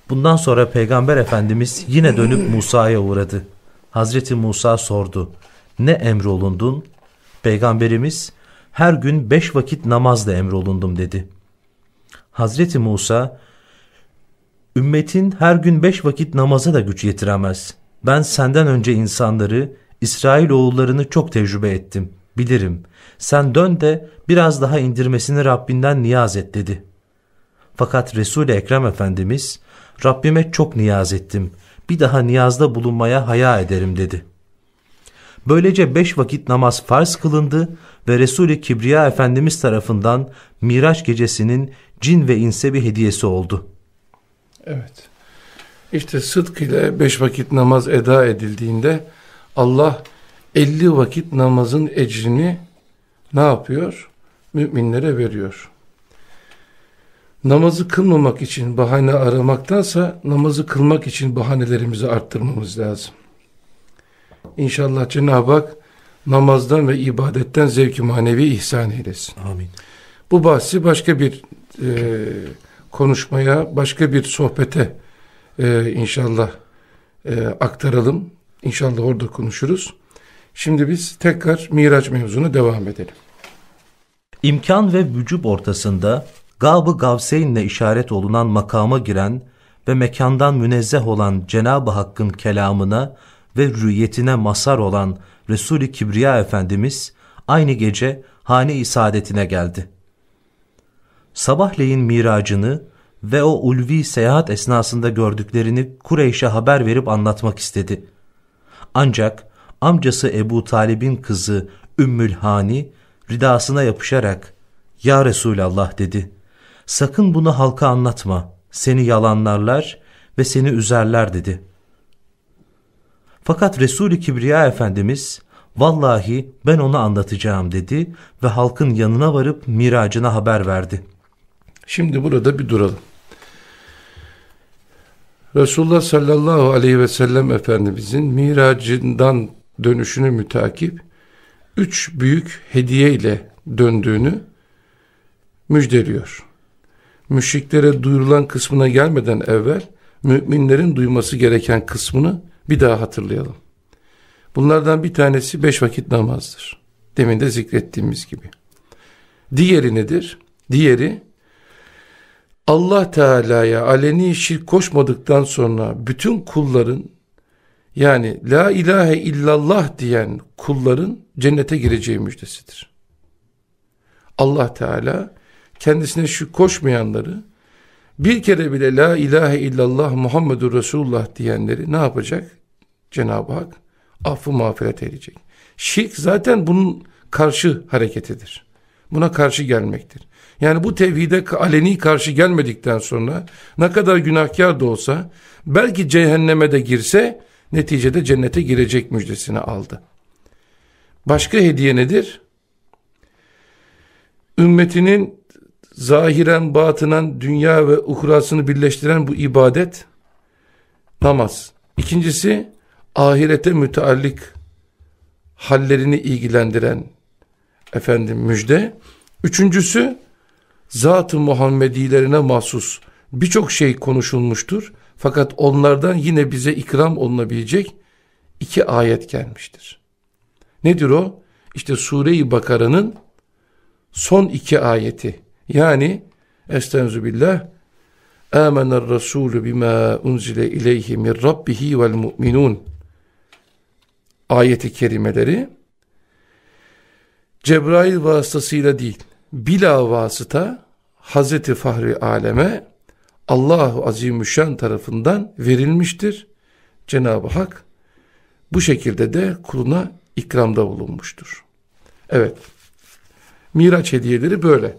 Bundan sonra Peygamber Efendimiz yine dönüp Musa'ya uğradı. Hazreti Musa sordu. Ne emrolundun? Peygamberimiz her gün beş vakit namazla emrolundum dedi. Hazreti Musa ümmetin her gün beş vakit namaza da güç yetiremez. Ben senden önce insanları, İsrail oğullarını çok tecrübe ettim. Bilirim. Sen dön de biraz daha indirmesini Rabbinden niyaz et dedi. Fakat Resul-i Ekrem Efendimiz Rabbime çok niyaz ettim. Bir daha niyazda bulunmaya haya ederim dedi. Böylece beş vakit namaz farz kılındı ve Resul-i Kibriya Efendimiz tarafından Miraç gecesinin cin ve inse bir hediyesi oldu. Evet. İşte sıdk ile beş vakit namaz eda edildiğinde Allah elli vakit namazın ecrini ne yapıyor? Müminlere veriyor. Namazı kılmamak için bahane aramaktansa namazı kılmak için bahanelerimizi arttırmamız lazım. İnşallah Cenab-ı Hak namazdan ve ibadetten zevki manevi ihsan eylesin. Amin. Bu bahsi başka bir e, konuşmaya, başka bir sohbete e, inşallah e, aktaralım. İnşallah orada konuşuruz. Şimdi biz tekrar Miraç mevzuna devam edelim. İmkan ve vücub ortasında Gab-ı Gavseyn'le işaret olunan makama giren ve mekandan münezzeh olan Cenab-ı Hakk'ın kelamına ve rüyetine masar olan Resul-i Kibriya Efendimiz aynı gece hane-i saadetine geldi. Sabahleyin miracını ve o ulvi seyahat esnasında gördüklerini Kureyş'e haber verip anlatmak istedi. Ancak amcası Ebu Talib'in kızı Ümmül Hani ridasına yapışarak ''Ya Resulallah'' dedi. ''Sakın bunu halka anlatma, seni yalanlarlar ve seni üzerler.'' dedi. Fakat Resul-i Kibriya Efendimiz ''Vallahi ben onu anlatacağım'' dedi ve halkın yanına varıp miracına haber verdi. Şimdi burada bir duralım. Resulullah sallallahu aleyhi ve sellem Efendimizin miracından dönüşünü mütakip üç büyük hediye ile döndüğünü müjdeliyor. Müşriklere duyurulan kısmına gelmeden evvel müminlerin duyması gereken kısmını bir daha hatırlayalım. Bunlardan bir tanesi beş vakit namazdır. Demin de zikrettiğimiz gibi. Diğeri nedir? Diğeri Allah Teala'ya aleni şirk koşmadıktan sonra bütün kulların yani la ilahe illallah diyen kulların cennete gireceği müjdesidir. Allah Teala kendisine şu koşmayanları bir kere bile la ilahe illallah Muhammedur Resulullah diyenleri ne yapacak? Cenab-ı Hak affı mağfiret edecek. Şirk zaten bunun karşı hareketidir. Buna karşı gelmektir. Yani bu tevhide aleni karşı gelmedikten sonra ne kadar günahkar da olsa belki cehenneme de girse neticede cennete girecek müjdesini aldı. Başka hediye nedir? Ümmetinin zahiren batınan dünya ve uhrasını birleştiren bu ibadet namaz. İkincisi ahirete müteallik hallerini ilgilendiren efendim müjde. Üçüncüsü zat-ı Muhammedilerine mahsus birçok şey konuşulmuştur. Fakat onlardan yine bize ikram olunabilecek iki ayet gelmiştir. Nedir o? İşte Sure-i Bakara'nın son iki ayeti. Yani Estenzu billah Âmener Resulü bima unzile ileyhi min rabbihi vel mu'minun ayeti kerimeleri Cebrail vasıtasıyla değil bila vasıta Hazreti Fahri Aleme Allahu Azimüşşan tarafından verilmiştir. Cenab-ı Hak bu şekilde de kuluna ikramda bulunmuştur. Evet. Miraç hediyeleri böyle.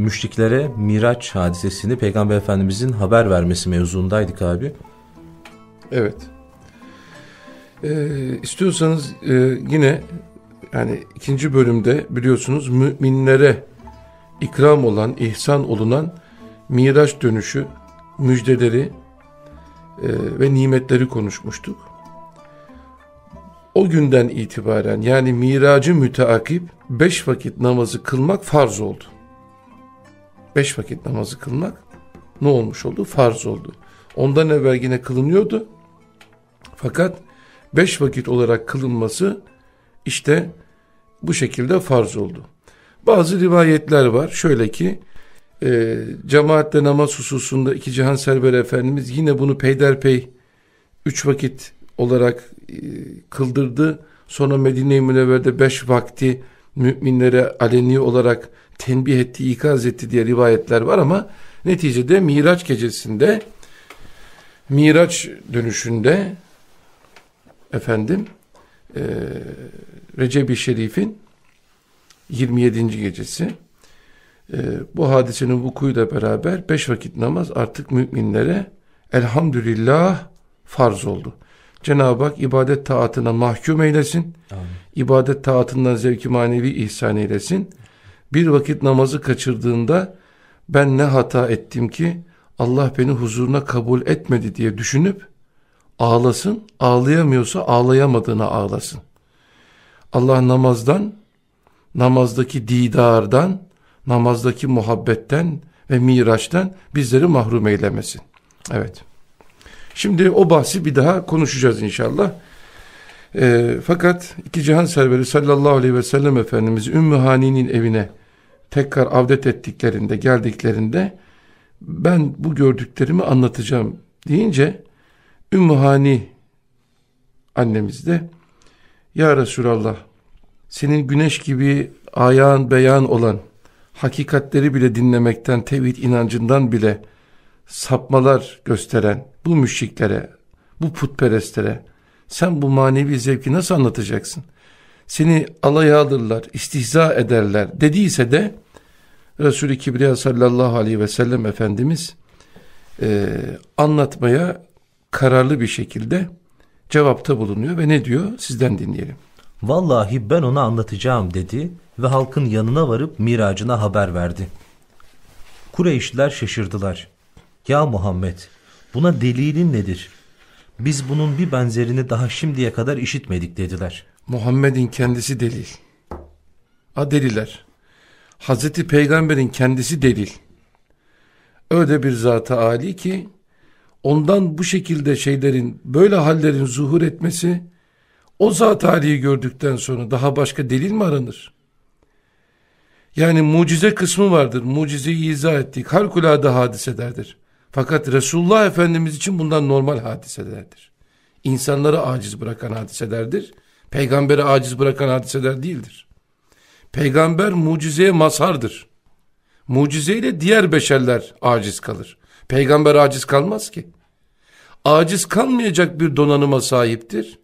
Müşriklere Miraç hadisesini Peygamber Efendimizin haber vermesi mevzundaydık abi. Evet. Ee, istiyorsanız e, yine yani ikinci bölümde biliyorsunuz müminlere ikram olan, ihsan olunan Miraç dönüşü, müjdeleri e, ve nimetleri konuşmuştuk. o günden itibaren yani miracı müteakip beş vakit namazı kılmak farz oldu. Beş vakit namazı kılmak ne olmuş oldu? Farz oldu. Ondan evvel yine kılınıyordu. Fakat beş vakit olarak kılınması işte bu şekilde farz oldu. Bazı rivayetler var. Şöyle ki e, cemaatle namaz hususunda iki Cihan Server Efendimiz yine bunu peyderpey üç vakit olarak e, kıldırdı. Sonra Medine-i Münevver'de beş vakti müminlere aleni olarak tenbih etti, ikaz etti diye rivayetler var ama neticede Miraç gecesinde Miraç dönüşünde efendim e, Recep-i Şerif'in 27. gecesi e, bu hadisenin vukuyla beraber beş vakit namaz artık müminlere elhamdülillah farz oldu. Cenab-ı Hak ibadet taatına mahkum eylesin. Amin. İbadet taatından zevki manevi ihsan eylesin. Bir vakit namazı kaçırdığında ben ne hata ettim ki Allah beni huzuruna kabul etmedi diye düşünüp ağlasın. Ağlayamıyorsa ağlayamadığına ağlasın. Allah namazdan, namazdaki didardan, namazdaki muhabbetten ve miraçtan bizleri mahrum eylemesin. Evet. Şimdi o bahsi bir daha konuşacağız inşallah. E, fakat iki cihan serveri sallallahu aleyhi ve sellem Efendimiz Ümmü Hani'nin evine tekrar avdet ettiklerinde geldiklerinde ben bu gördüklerimi anlatacağım deyince Ümmü Hani annemiz de Ya Resulallah senin güneş gibi ayağın beyan olan hakikatleri bile dinlemekten tevhid inancından bile sapmalar gösteren bu müşriklere, bu putperestlere sen bu manevi zevki nasıl anlatacaksın? Seni alaya alırlar, istihza ederler dediyse de Resul-i Kibriya sallallahu aleyhi ve sellem Efendimiz e, anlatmaya kararlı bir şekilde cevapta bulunuyor ve ne diyor sizden dinleyelim. Vallahi ben ona anlatacağım dedi ve halkın yanına varıp miracına haber verdi. Kureyşliler şaşırdılar. Ya Muhammed buna delilin nedir? Biz bunun bir benzerini daha şimdiye kadar işitmedik dediler. Muhammed'in kendisi delil. A deliler. Hazreti Peygamber'in kendisi delil. Öyle bir zata ali ki ondan bu şekilde şeylerin böyle hallerin zuhur etmesi o zat aliyi gördükten sonra daha başka delil mi aranır? Yani mucize kısmı vardır. Mucizeyi izah ettik. Harikulade hadiselerdir. Fakat Resulullah Efendimiz için bundan normal hadiselerdir. İnsanları aciz bırakan hadiselerdir. Peygamberi aciz bırakan hadiseler değildir. Peygamber mucizeye mazhardır. Mucizeyle diğer beşerler aciz kalır. Peygamber aciz kalmaz ki. Aciz kalmayacak bir donanıma sahiptir.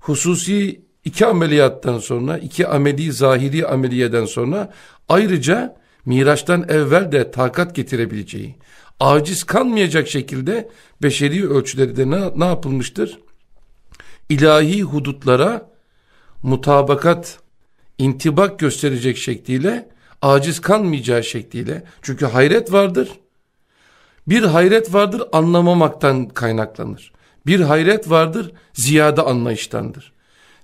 Hususi iki ameliyattan sonra, iki ameli zahiri ameliyeden sonra ayrıca Miraç'tan evvel de takat getirebileceği, aciz kalmayacak şekilde beşeri ölçüleri de ne, ne yapılmıştır? İlahi hudutlara mutabakat, intibak gösterecek şekliyle, aciz kalmayacağı şekliyle. Çünkü hayret vardır. Bir hayret vardır anlamamaktan kaynaklanır. Bir hayret vardır ziyade anlayıştandır.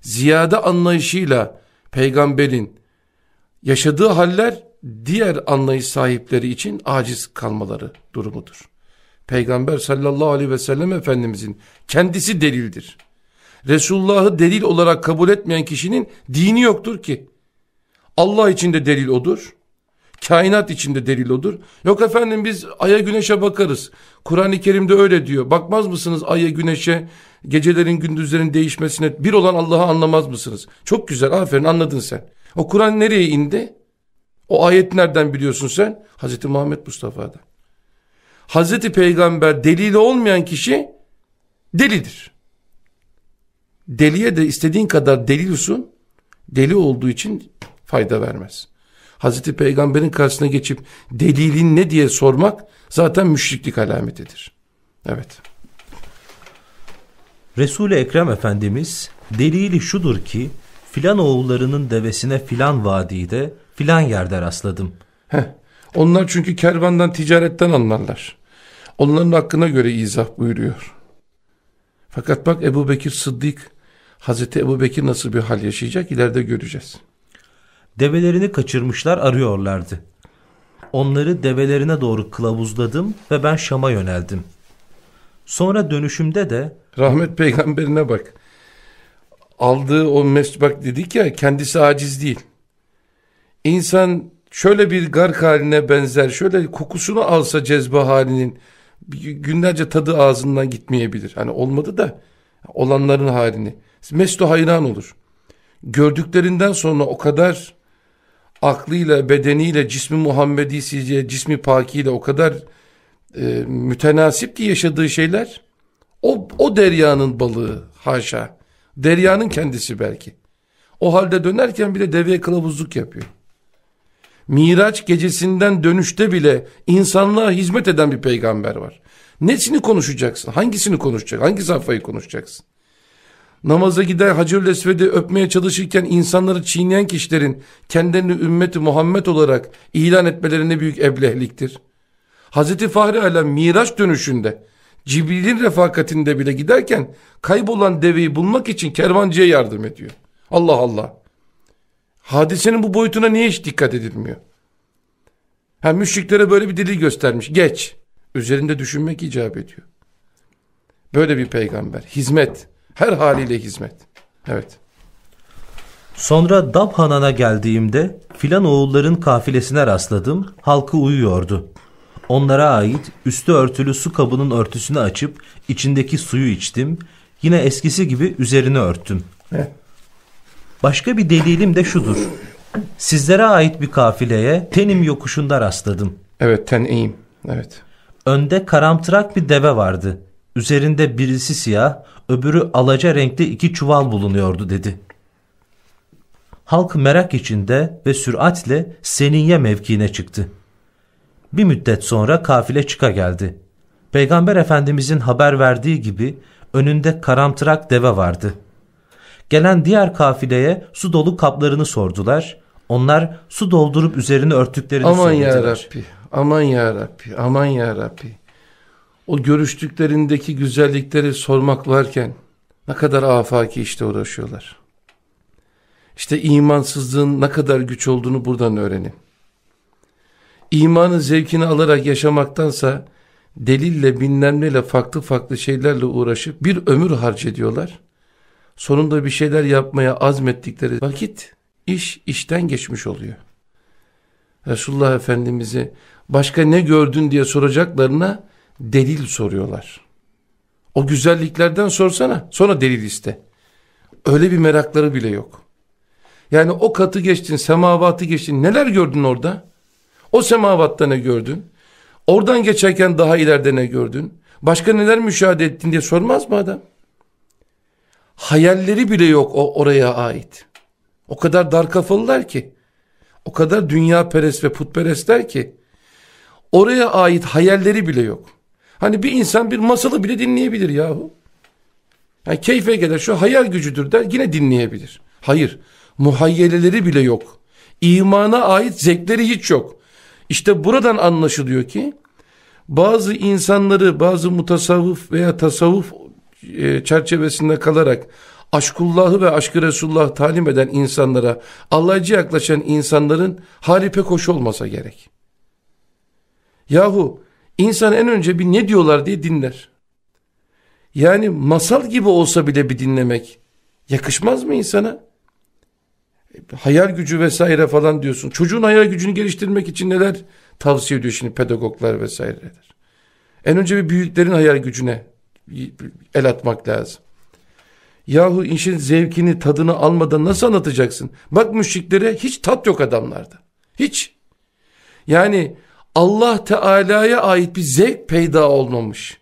Ziyade anlayışıyla peygamberin yaşadığı haller diğer anlayış sahipleri için aciz kalmaları durumudur. Peygamber sallallahu aleyhi ve sellem Efendimizin kendisi delildir. Resulullah'ı delil olarak kabul etmeyen kişinin dini yoktur ki. Allah için de delil odur. Kainat içinde delil odur. Yok efendim biz aya güneşe bakarız. Kur'an-ı Kerim'de öyle diyor. Bakmaz mısınız aya güneşe, gecelerin gündüzlerin değişmesine bir olan Allah'ı anlamaz mısınız? Çok güzel aferin anladın sen. O Kur'an nereye indi? O ayet nereden biliyorsun sen? Hazreti Muhammed Mustafa'dan. Hazreti Peygamber delili olmayan kişi delidir. Deliye de istediğin kadar delilsun, deli olduğu için fayda vermez. Hazreti Peygamber'in karşısına geçip delilin ne diye sormak zaten müşriklik alametidir. Evet. Resul-i Ekrem Efendimiz delili şudur ki filan oğullarının devesine filan vadide filan yerde rastladım. Heh, onlar çünkü kervandan ticaretten anlarlar. Onların hakkına göre izah buyuruyor. Fakat bak Ebu Bekir Sıddık Hazreti Ebu Bekir nasıl bir hal yaşayacak ileride göreceğiz. Develerini kaçırmışlar arıyorlardı. Onları develerine doğru kılavuzladım ve ben Şam'a yöneldim. Sonra dönüşümde de Rahmet peygamberine bak. Aldığı o mes bak dedik ya kendisi aciz değil. İnsan şöyle bir gark haline benzer. Şöyle kokusunu alsa cezbe halinin günlerce tadı ağzından gitmeyebilir. Hani olmadı da olanların halini. Mesto hayran olur. Gördüklerinden sonra o kadar aklıyla, bedeniyle, cismi Muhammedisiyle, cismi pakiyle o kadar e, mütenasip ki yaşadığı şeyler. O, o deryanın balığı haşa. Deryanın kendisi belki. O halde dönerken bile deveye kılavuzluk yapıyor. Miraç gecesinden dönüşte bile insanlığa hizmet eden bir peygamber var. Nesini konuşacaksın? Hangisini konuşacaksın? Hangi safhayı konuşacaksın? Namaza gider Hacer-ül Esved'i öpmeye çalışırken insanları çiğneyen kişilerin kendilerini ümmeti Muhammed olarak ilan etmelerine büyük eblehliktir. Hazreti Fahri Alem Miraç dönüşünde Cibril'in refakatinde bile giderken kaybolan deveyi bulmak için kervancıya yardım ediyor. Allah Allah. Hadisenin bu boyutuna niye hiç dikkat edilmiyor? Ha müşriklere böyle bir delil göstermiş. Geç. Üzerinde düşünmek icap ediyor. Böyle bir peygamber. Hizmet. Her haliyle hizmet. Evet. Sonra Dabhanan'a geldiğimde filan oğulların kafilesine rastladım. Halkı uyuyordu. Onlara ait üstü örtülü su kabının örtüsünü açıp içindeki suyu içtim. Yine eskisi gibi üzerini örttüm. Başka bir delilim de şudur. Sizlere ait bir kafileye Tenim yokuşunda rastladım. Evet ten'im. Evet. Önde karamtırak bir deve vardı. Üzerinde birisi siyah, öbürü alaca renkli iki çuval bulunuyordu dedi. Halk merak içinde ve süratle Seniye mevkiine çıktı. Bir müddet sonra kafile çıka geldi. Peygamber Efendimizin haber verdiği gibi önünde karamtırak deve vardı. Gelen diğer kafileye su dolu kaplarını sordular. Onlar su doldurup üzerini örttüklerini Aman söylediler. ya Rabbi. Aman ya Rabbi. Aman ya Rabbi. O görüştüklerindeki güzellikleri sormak varken ne kadar afaki işte uğraşıyorlar. İşte imansızlığın ne kadar güç olduğunu buradan öğrenin. İmanın zevkini alarak yaşamaktansa delille bilmem neyle farklı farklı şeylerle uğraşıp bir ömür harcediyorlar. Sonunda bir şeyler yapmaya azmettikleri vakit iş işten geçmiş oluyor. Resulullah Efendimiz'i başka ne gördün diye soracaklarına delil soruyorlar. O güzelliklerden sorsana sonra delil iste. Öyle bir merakları bile yok. Yani o katı geçtin semavatı geçtin neler gördün orada? O semavatta ne gördün? Oradan geçerken daha ileride ne gördün? Başka neler müşahede ettin diye sormaz mı adam? Hayalleri bile yok o oraya ait. O kadar dar kafalılar ki. O kadar dünya perest ve putperestler ki. Oraya ait hayalleri bile yok. Hani bir insan bir masalı bile dinleyebilir yahu. Yani keyfe gelir şu hayal gücüdür der yine dinleyebilir. Hayır muhayyeleleri bile yok. İmana ait zevkleri hiç yok. İşte buradan anlaşılıyor ki bazı insanları bazı mutasavvıf veya tasavvuf çerçevesinde kalarak aşkullahı ve aşkı Resulullah talim eden insanlara Allah'cı yaklaşan insanların hali pek hoş olmasa gerek. Yahu insan en önce bir ne diyorlar diye dinler. Yani masal gibi olsa bile bir dinlemek yakışmaz mı insana? Hayal gücü vesaire falan diyorsun. Çocuğun hayal gücünü geliştirmek için neler tavsiye ediyor şimdi pedagoglar vesaireler. En önce bir büyüklerin hayal gücüne el atmak lazım. Yahu işin zevkini tadını almadan nasıl anlatacaksın? Bak müşriklere hiç tat yok adamlarda. Hiç. Yani Allah Teala'ya ait bir zevk peyda olmamış.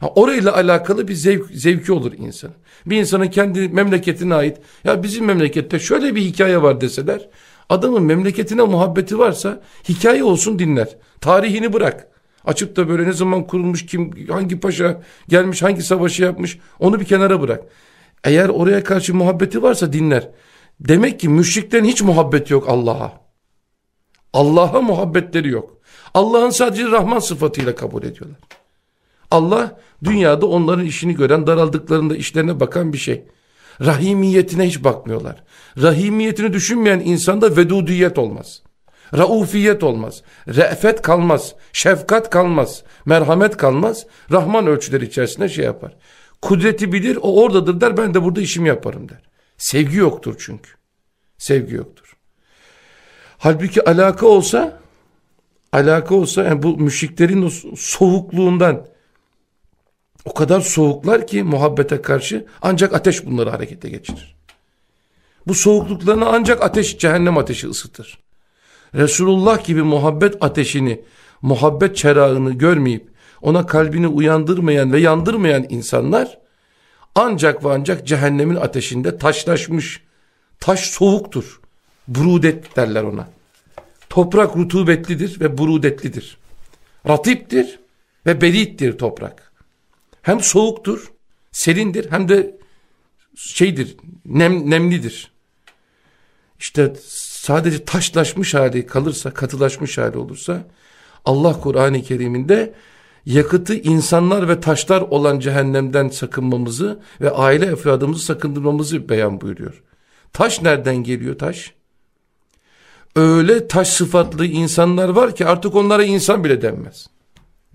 Ha, orayla alakalı bir zevk, zevki olur insan. Bir insanın kendi memleketine ait ya bizim memlekette şöyle bir hikaye var deseler adamın memleketine muhabbeti varsa hikaye olsun dinler. Tarihini bırak. Açıp da böyle ne zaman kurulmuş kim hangi paşa gelmiş hangi savaşı yapmış onu bir kenara bırak. Eğer oraya karşı muhabbeti varsa dinler. Demek ki müşriklerin hiç muhabbeti yok Allah'a. Allah'a muhabbetleri yok. Allah'ın sadece Rahman sıfatıyla kabul ediyorlar. Allah dünyada onların işini gören daraldıklarında işlerine bakan bir şey. Rahimiyetine hiç bakmıyorlar. Rahimiyetini düşünmeyen insanda vedudiyet olmaz. Raufiyet olmaz. Re'fet kalmaz. Şefkat kalmaz. Merhamet kalmaz. Rahman ölçüleri içerisinde şey yapar. Kudreti bilir o oradadır der ben de burada işimi yaparım der. Sevgi yoktur çünkü. Sevgi yoktur. Halbuki alaka olsa alaka olsa yani bu müşriklerin o soğukluğundan o kadar soğuklar ki muhabbete karşı ancak ateş bunları harekete geçirir. Bu soğukluklarını ancak ateş cehennem ateşi ısıtır. Resulullah gibi muhabbet ateşini, muhabbet çerağını görmeyip ona kalbini uyandırmayan ve yandırmayan insanlar ancak ve ancak cehennemin ateşinde taşlaşmış. Taş soğuktur. Brudet derler ona. Toprak rutubetlidir ve brudetlidir. Ratiptir ve belittir toprak. Hem soğuktur, serindir hem de şeydir, nem, nemlidir. İşte sadece taşlaşmış hali kalırsa, katılaşmış hali olursa Allah Kur'an-ı Kerim'inde yakıtı insanlar ve taşlar olan cehennemden sakınmamızı ve aile efradımızı sakındırmamızı beyan buyuruyor. Taş nereden geliyor taş? Öyle taş sıfatlı insanlar var ki artık onlara insan bile denmez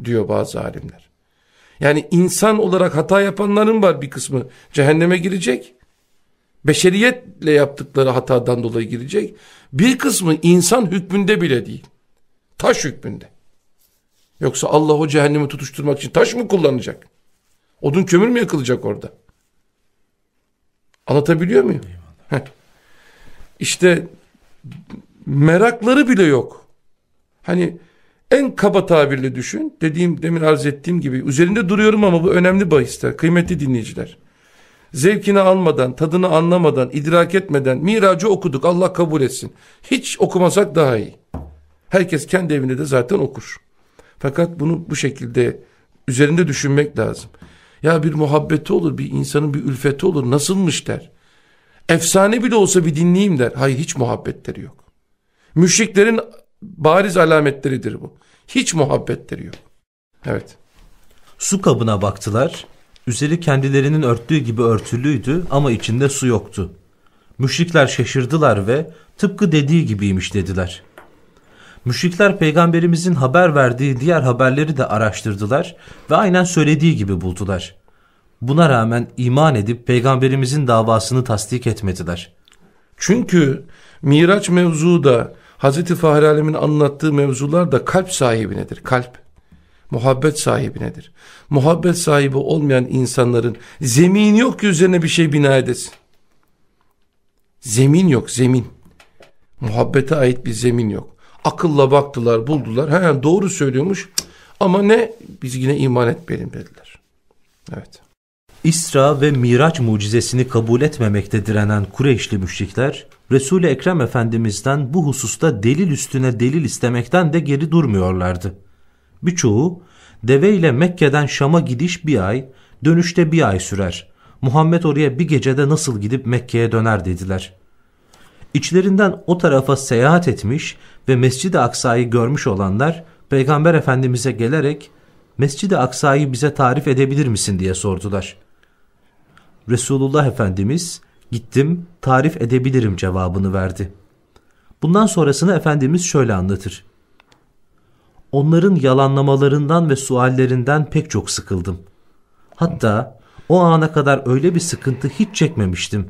diyor bazı alimler. Yani insan olarak hata yapanların var bir kısmı cehenneme girecek. Beşeriyetle yaptıkları hatadan dolayı girecek. Bir kısmı insan hükmünde bile değil. Taş hükmünde. Yoksa Allah o cehennemi tutuşturmak için taş mı kullanacak? Odun kömür mü yakılacak orada? Anlatabiliyor muyum? İşte merakları bile yok. Hani en kaba tabirle düşün. Dediğim demin arz ettiğim gibi üzerinde duruyorum ama bu önemli bahisler. Kıymetli dinleyiciler. Zevkini almadan, tadını anlamadan, idrak etmeden miracı okuduk. Allah kabul etsin. Hiç okumasak daha iyi. Herkes kendi evinde de zaten okur. Fakat bunu bu şekilde üzerinde düşünmek lazım. Ya bir muhabbeti olur, bir insanın bir ülfeti olur, nasılmış der. Efsane bile olsa bir dinleyeyim der. Hayır hiç muhabbetleri yok. Müşriklerin bariz alametleridir bu. Hiç muhabbetleri yok. Evet. Su kabına baktılar. Üzeri kendilerinin örttüğü gibi örtülüydü ama içinde su yoktu. Müşrikler şaşırdılar ve tıpkı dediği gibiymiş dediler. Müşrikler peygamberimizin haber verdiği diğer haberleri de araştırdılar ve aynen söylediği gibi buldular. Buna rağmen iman edip peygamberimizin davasını tasdik etmediler. Çünkü Miraç mevzu da Hazreti Fahri Alem'in anlattığı mevzular da kalp sahibinedir. Kalp. Muhabbet sahibinedir. Muhabbet sahibi olmayan insanların zemin yok üzerine bir şey bina edesin. Zemin yok zemin. Muhabbete ait bir zemin yok. Akılla baktılar buldular. He, doğru söylüyormuş ama ne biz yine iman etmeyelim dediler. Evet. İsra ve Miraç mucizesini kabul etmemekte direnen Kureyşli müşrikler, Resul-i Ekrem Efendimiz'den bu hususta delil üstüne delil istemekten de geri durmuyorlardı. Birçoğu, deve ile Mekke'den Şam'a gidiş bir ay, dönüşte bir ay sürer. Muhammed oraya bir gecede nasıl gidip Mekke'ye döner dediler. İçlerinden o tarafa seyahat etmiş ve Mescid-i Aksa'yı görmüş olanlar, Peygamber Efendimiz'e gelerek, Mescid-i Aksa'yı bize tarif edebilir misin diye sordular.'' Resulullah Efendimiz gittim tarif edebilirim cevabını verdi. Bundan sonrasını Efendimiz şöyle anlatır. Onların yalanlamalarından ve suallerinden pek çok sıkıldım. Hatta o ana kadar öyle bir sıkıntı hiç çekmemiştim.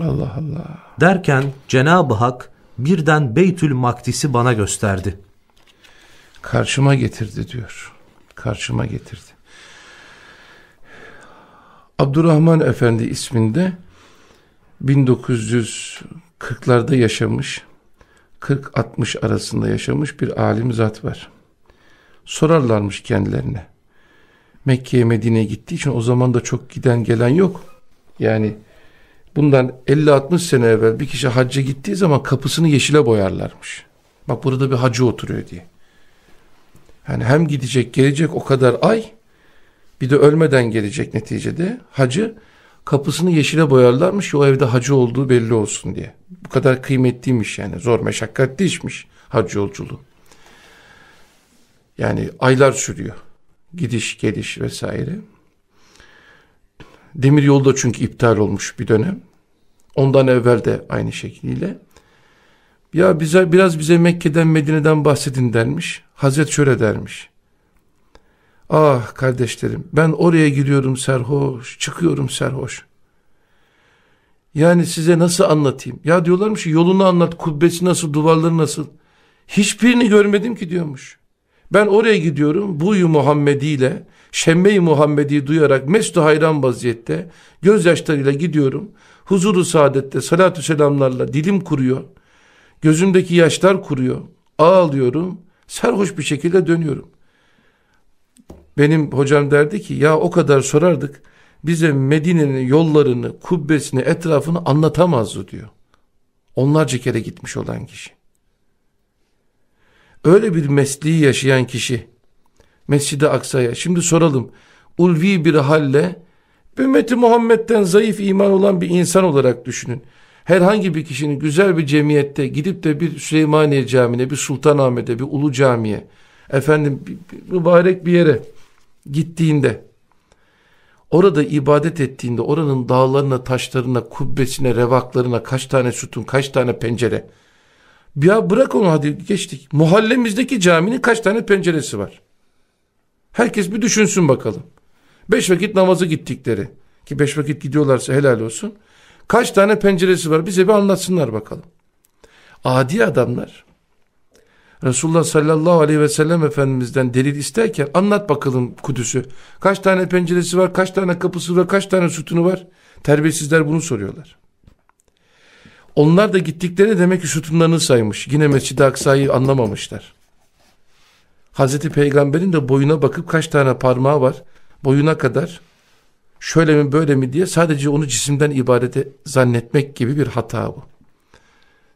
Allah Allah. Derken Cenab-ı Hak birden Beytül Makdis'i bana gösterdi. Karşıma getirdi diyor. Karşıma getirdi. Abdurrahman Efendi isminde 1940'larda yaşamış, 40-60 arasında yaşamış bir alim zat var. Sorarlarmış kendilerine. Mekke'ye Medine'ye gittiği için o zaman da çok giden gelen yok. Yani bundan 50-60 sene evvel bir kişi hacca gittiği zaman kapısını yeşile boyarlarmış. Bak burada bir hacı oturuyor diye. Yani hem gidecek gelecek o kadar ay bir de ölmeden gelecek neticede hacı kapısını yeşile boyarlarmış o evde hacı olduğu belli olsun diye. Bu kadar kıymetliymiş yani zor meşakkatli işmiş hac yolculuğu. Yani aylar sürüyor. Gidiş geliş vesaire. Demir yolu da çünkü iptal olmuş bir dönem. Ondan evvel de aynı şekliyle. Ya bize biraz bize Mekke'den Medine'den bahsedin dermiş. Hazret şöyle dermiş. Ah kardeşlerim ben oraya giriyorum serhoş, çıkıyorum serhoş. Yani size nasıl anlatayım? Ya diyorlarmış yolunu anlat, kubbesi nasıl, duvarları nasıl? Hiçbirini görmedim ki diyormuş. Ben oraya gidiyorum buyu Muhammedi ile Şemme-i Muhammedi duyarak mesut hayran vaziyette gözyaşlarıyla gidiyorum. Huzuru saadette salatü selamlarla dilim kuruyor. Gözümdeki yaşlar kuruyor. Ağlıyorum. Serhoş bir şekilde dönüyorum. Benim hocam derdi ki ya o kadar sorardık bize Medine'nin yollarını, kubbesini, etrafını anlatamazdı diyor. Onlarca kere gitmiş olan kişi. Öyle bir mesleği yaşayan kişi Mescid-i Aksa'ya şimdi soralım ulvi bir halle ümmeti Muhammed'den zayıf iman olan bir insan olarak düşünün. Herhangi bir kişinin güzel bir cemiyette gidip de bir Süleymaniye Camii'ne, bir Sultanahmet'e, bir Ulu Cami'ye, efendim mübarek bir yere gittiğinde, orada ibadet ettiğinde, oranın dağlarına, taşlarına, kubbesine, revaklarına kaç tane sütun, kaç tane pencere, ya bırak onu hadi geçtik. Muhallemizdeki caminin kaç tane penceresi var? Herkes bir düşünsün bakalım. Beş vakit namazı gittikleri ki beş vakit gidiyorlarsa helal olsun. Kaç tane penceresi var bize bir anlatsınlar bakalım. Adi adamlar Resulullah sallallahu aleyhi ve sellem Efendimiz'den delil isterken anlat bakalım Kudüs'ü. Kaç tane penceresi var, kaç tane kapısı var, kaç tane sütunu var? Terbiyesizler bunu soruyorlar. Onlar da gittiklerini demek ki sütunlarını saymış. Yine Mescid-i Aksa'yı anlamamışlar. Hazreti Peygamber'in de boyuna bakıp kaç tane parmağı var boyuna kadar şöyle mi böyle mi diye sadece onu cisimden ibarete zannetmek gibi bir hata bu.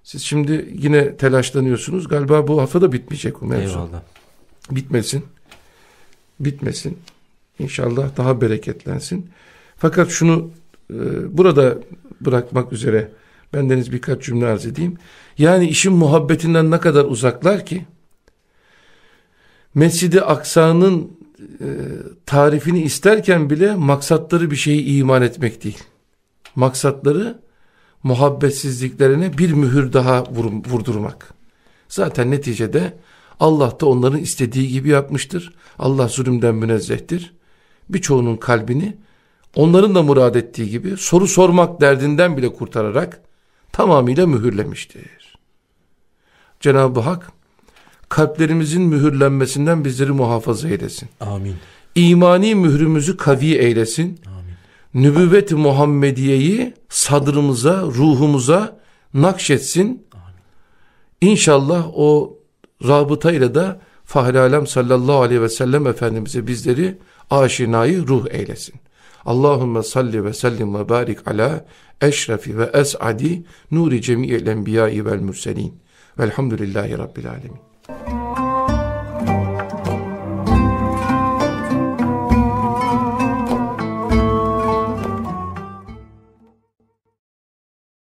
Siz şimdi yine telaşlanıyorsunuz. Galiba bu hafta da bitmeyecek bu mevzu. Eyvallah. Bitmesin. Bitmesin. İnşallah daha bereketlensin. Fakat şunu e, burada bırakmak üzere bendeniz birkaç cümle arz edeyim. Yani işin muhabbetinden ne kadar uzaklar ki Mescid-i Aksa'nın e, tarifini isterken bile maksatları bir şeyi iman etmek değil. Maksatları muhabbetsizliklerine bir mühür daha vur, vurdurmak. Zaten neticede Allah da onların istediği gibi yapmıştır. Allah zulümden münezzehtir. Birçoğunun kalbini onların da murad ettiği gibi soru sormak derdinden bile kurtararak tamamıyla mühürlemiştir. Cenab-ı Hak kalplerimizin mühürlenmesinden bizleri muhafaza eylesin. Amin. İmani mührümüzü kavi eylesin. Amin. Nübüvvet-i Muhammediye'yi sadrımıza, ruhumuza nakşetsin. Amin. İnşallah o rabıtayla da Fahri Alem sallallahu aleyhi ve sellem Efendimiz'e bizleri aşinayı ruh eylesin. Allahümme salli ve sellim ve barik ala eşrefi ve es'adi nuri cemi'il enbiyai vel mürselin. Velhamdülillahi Rabbil alemin.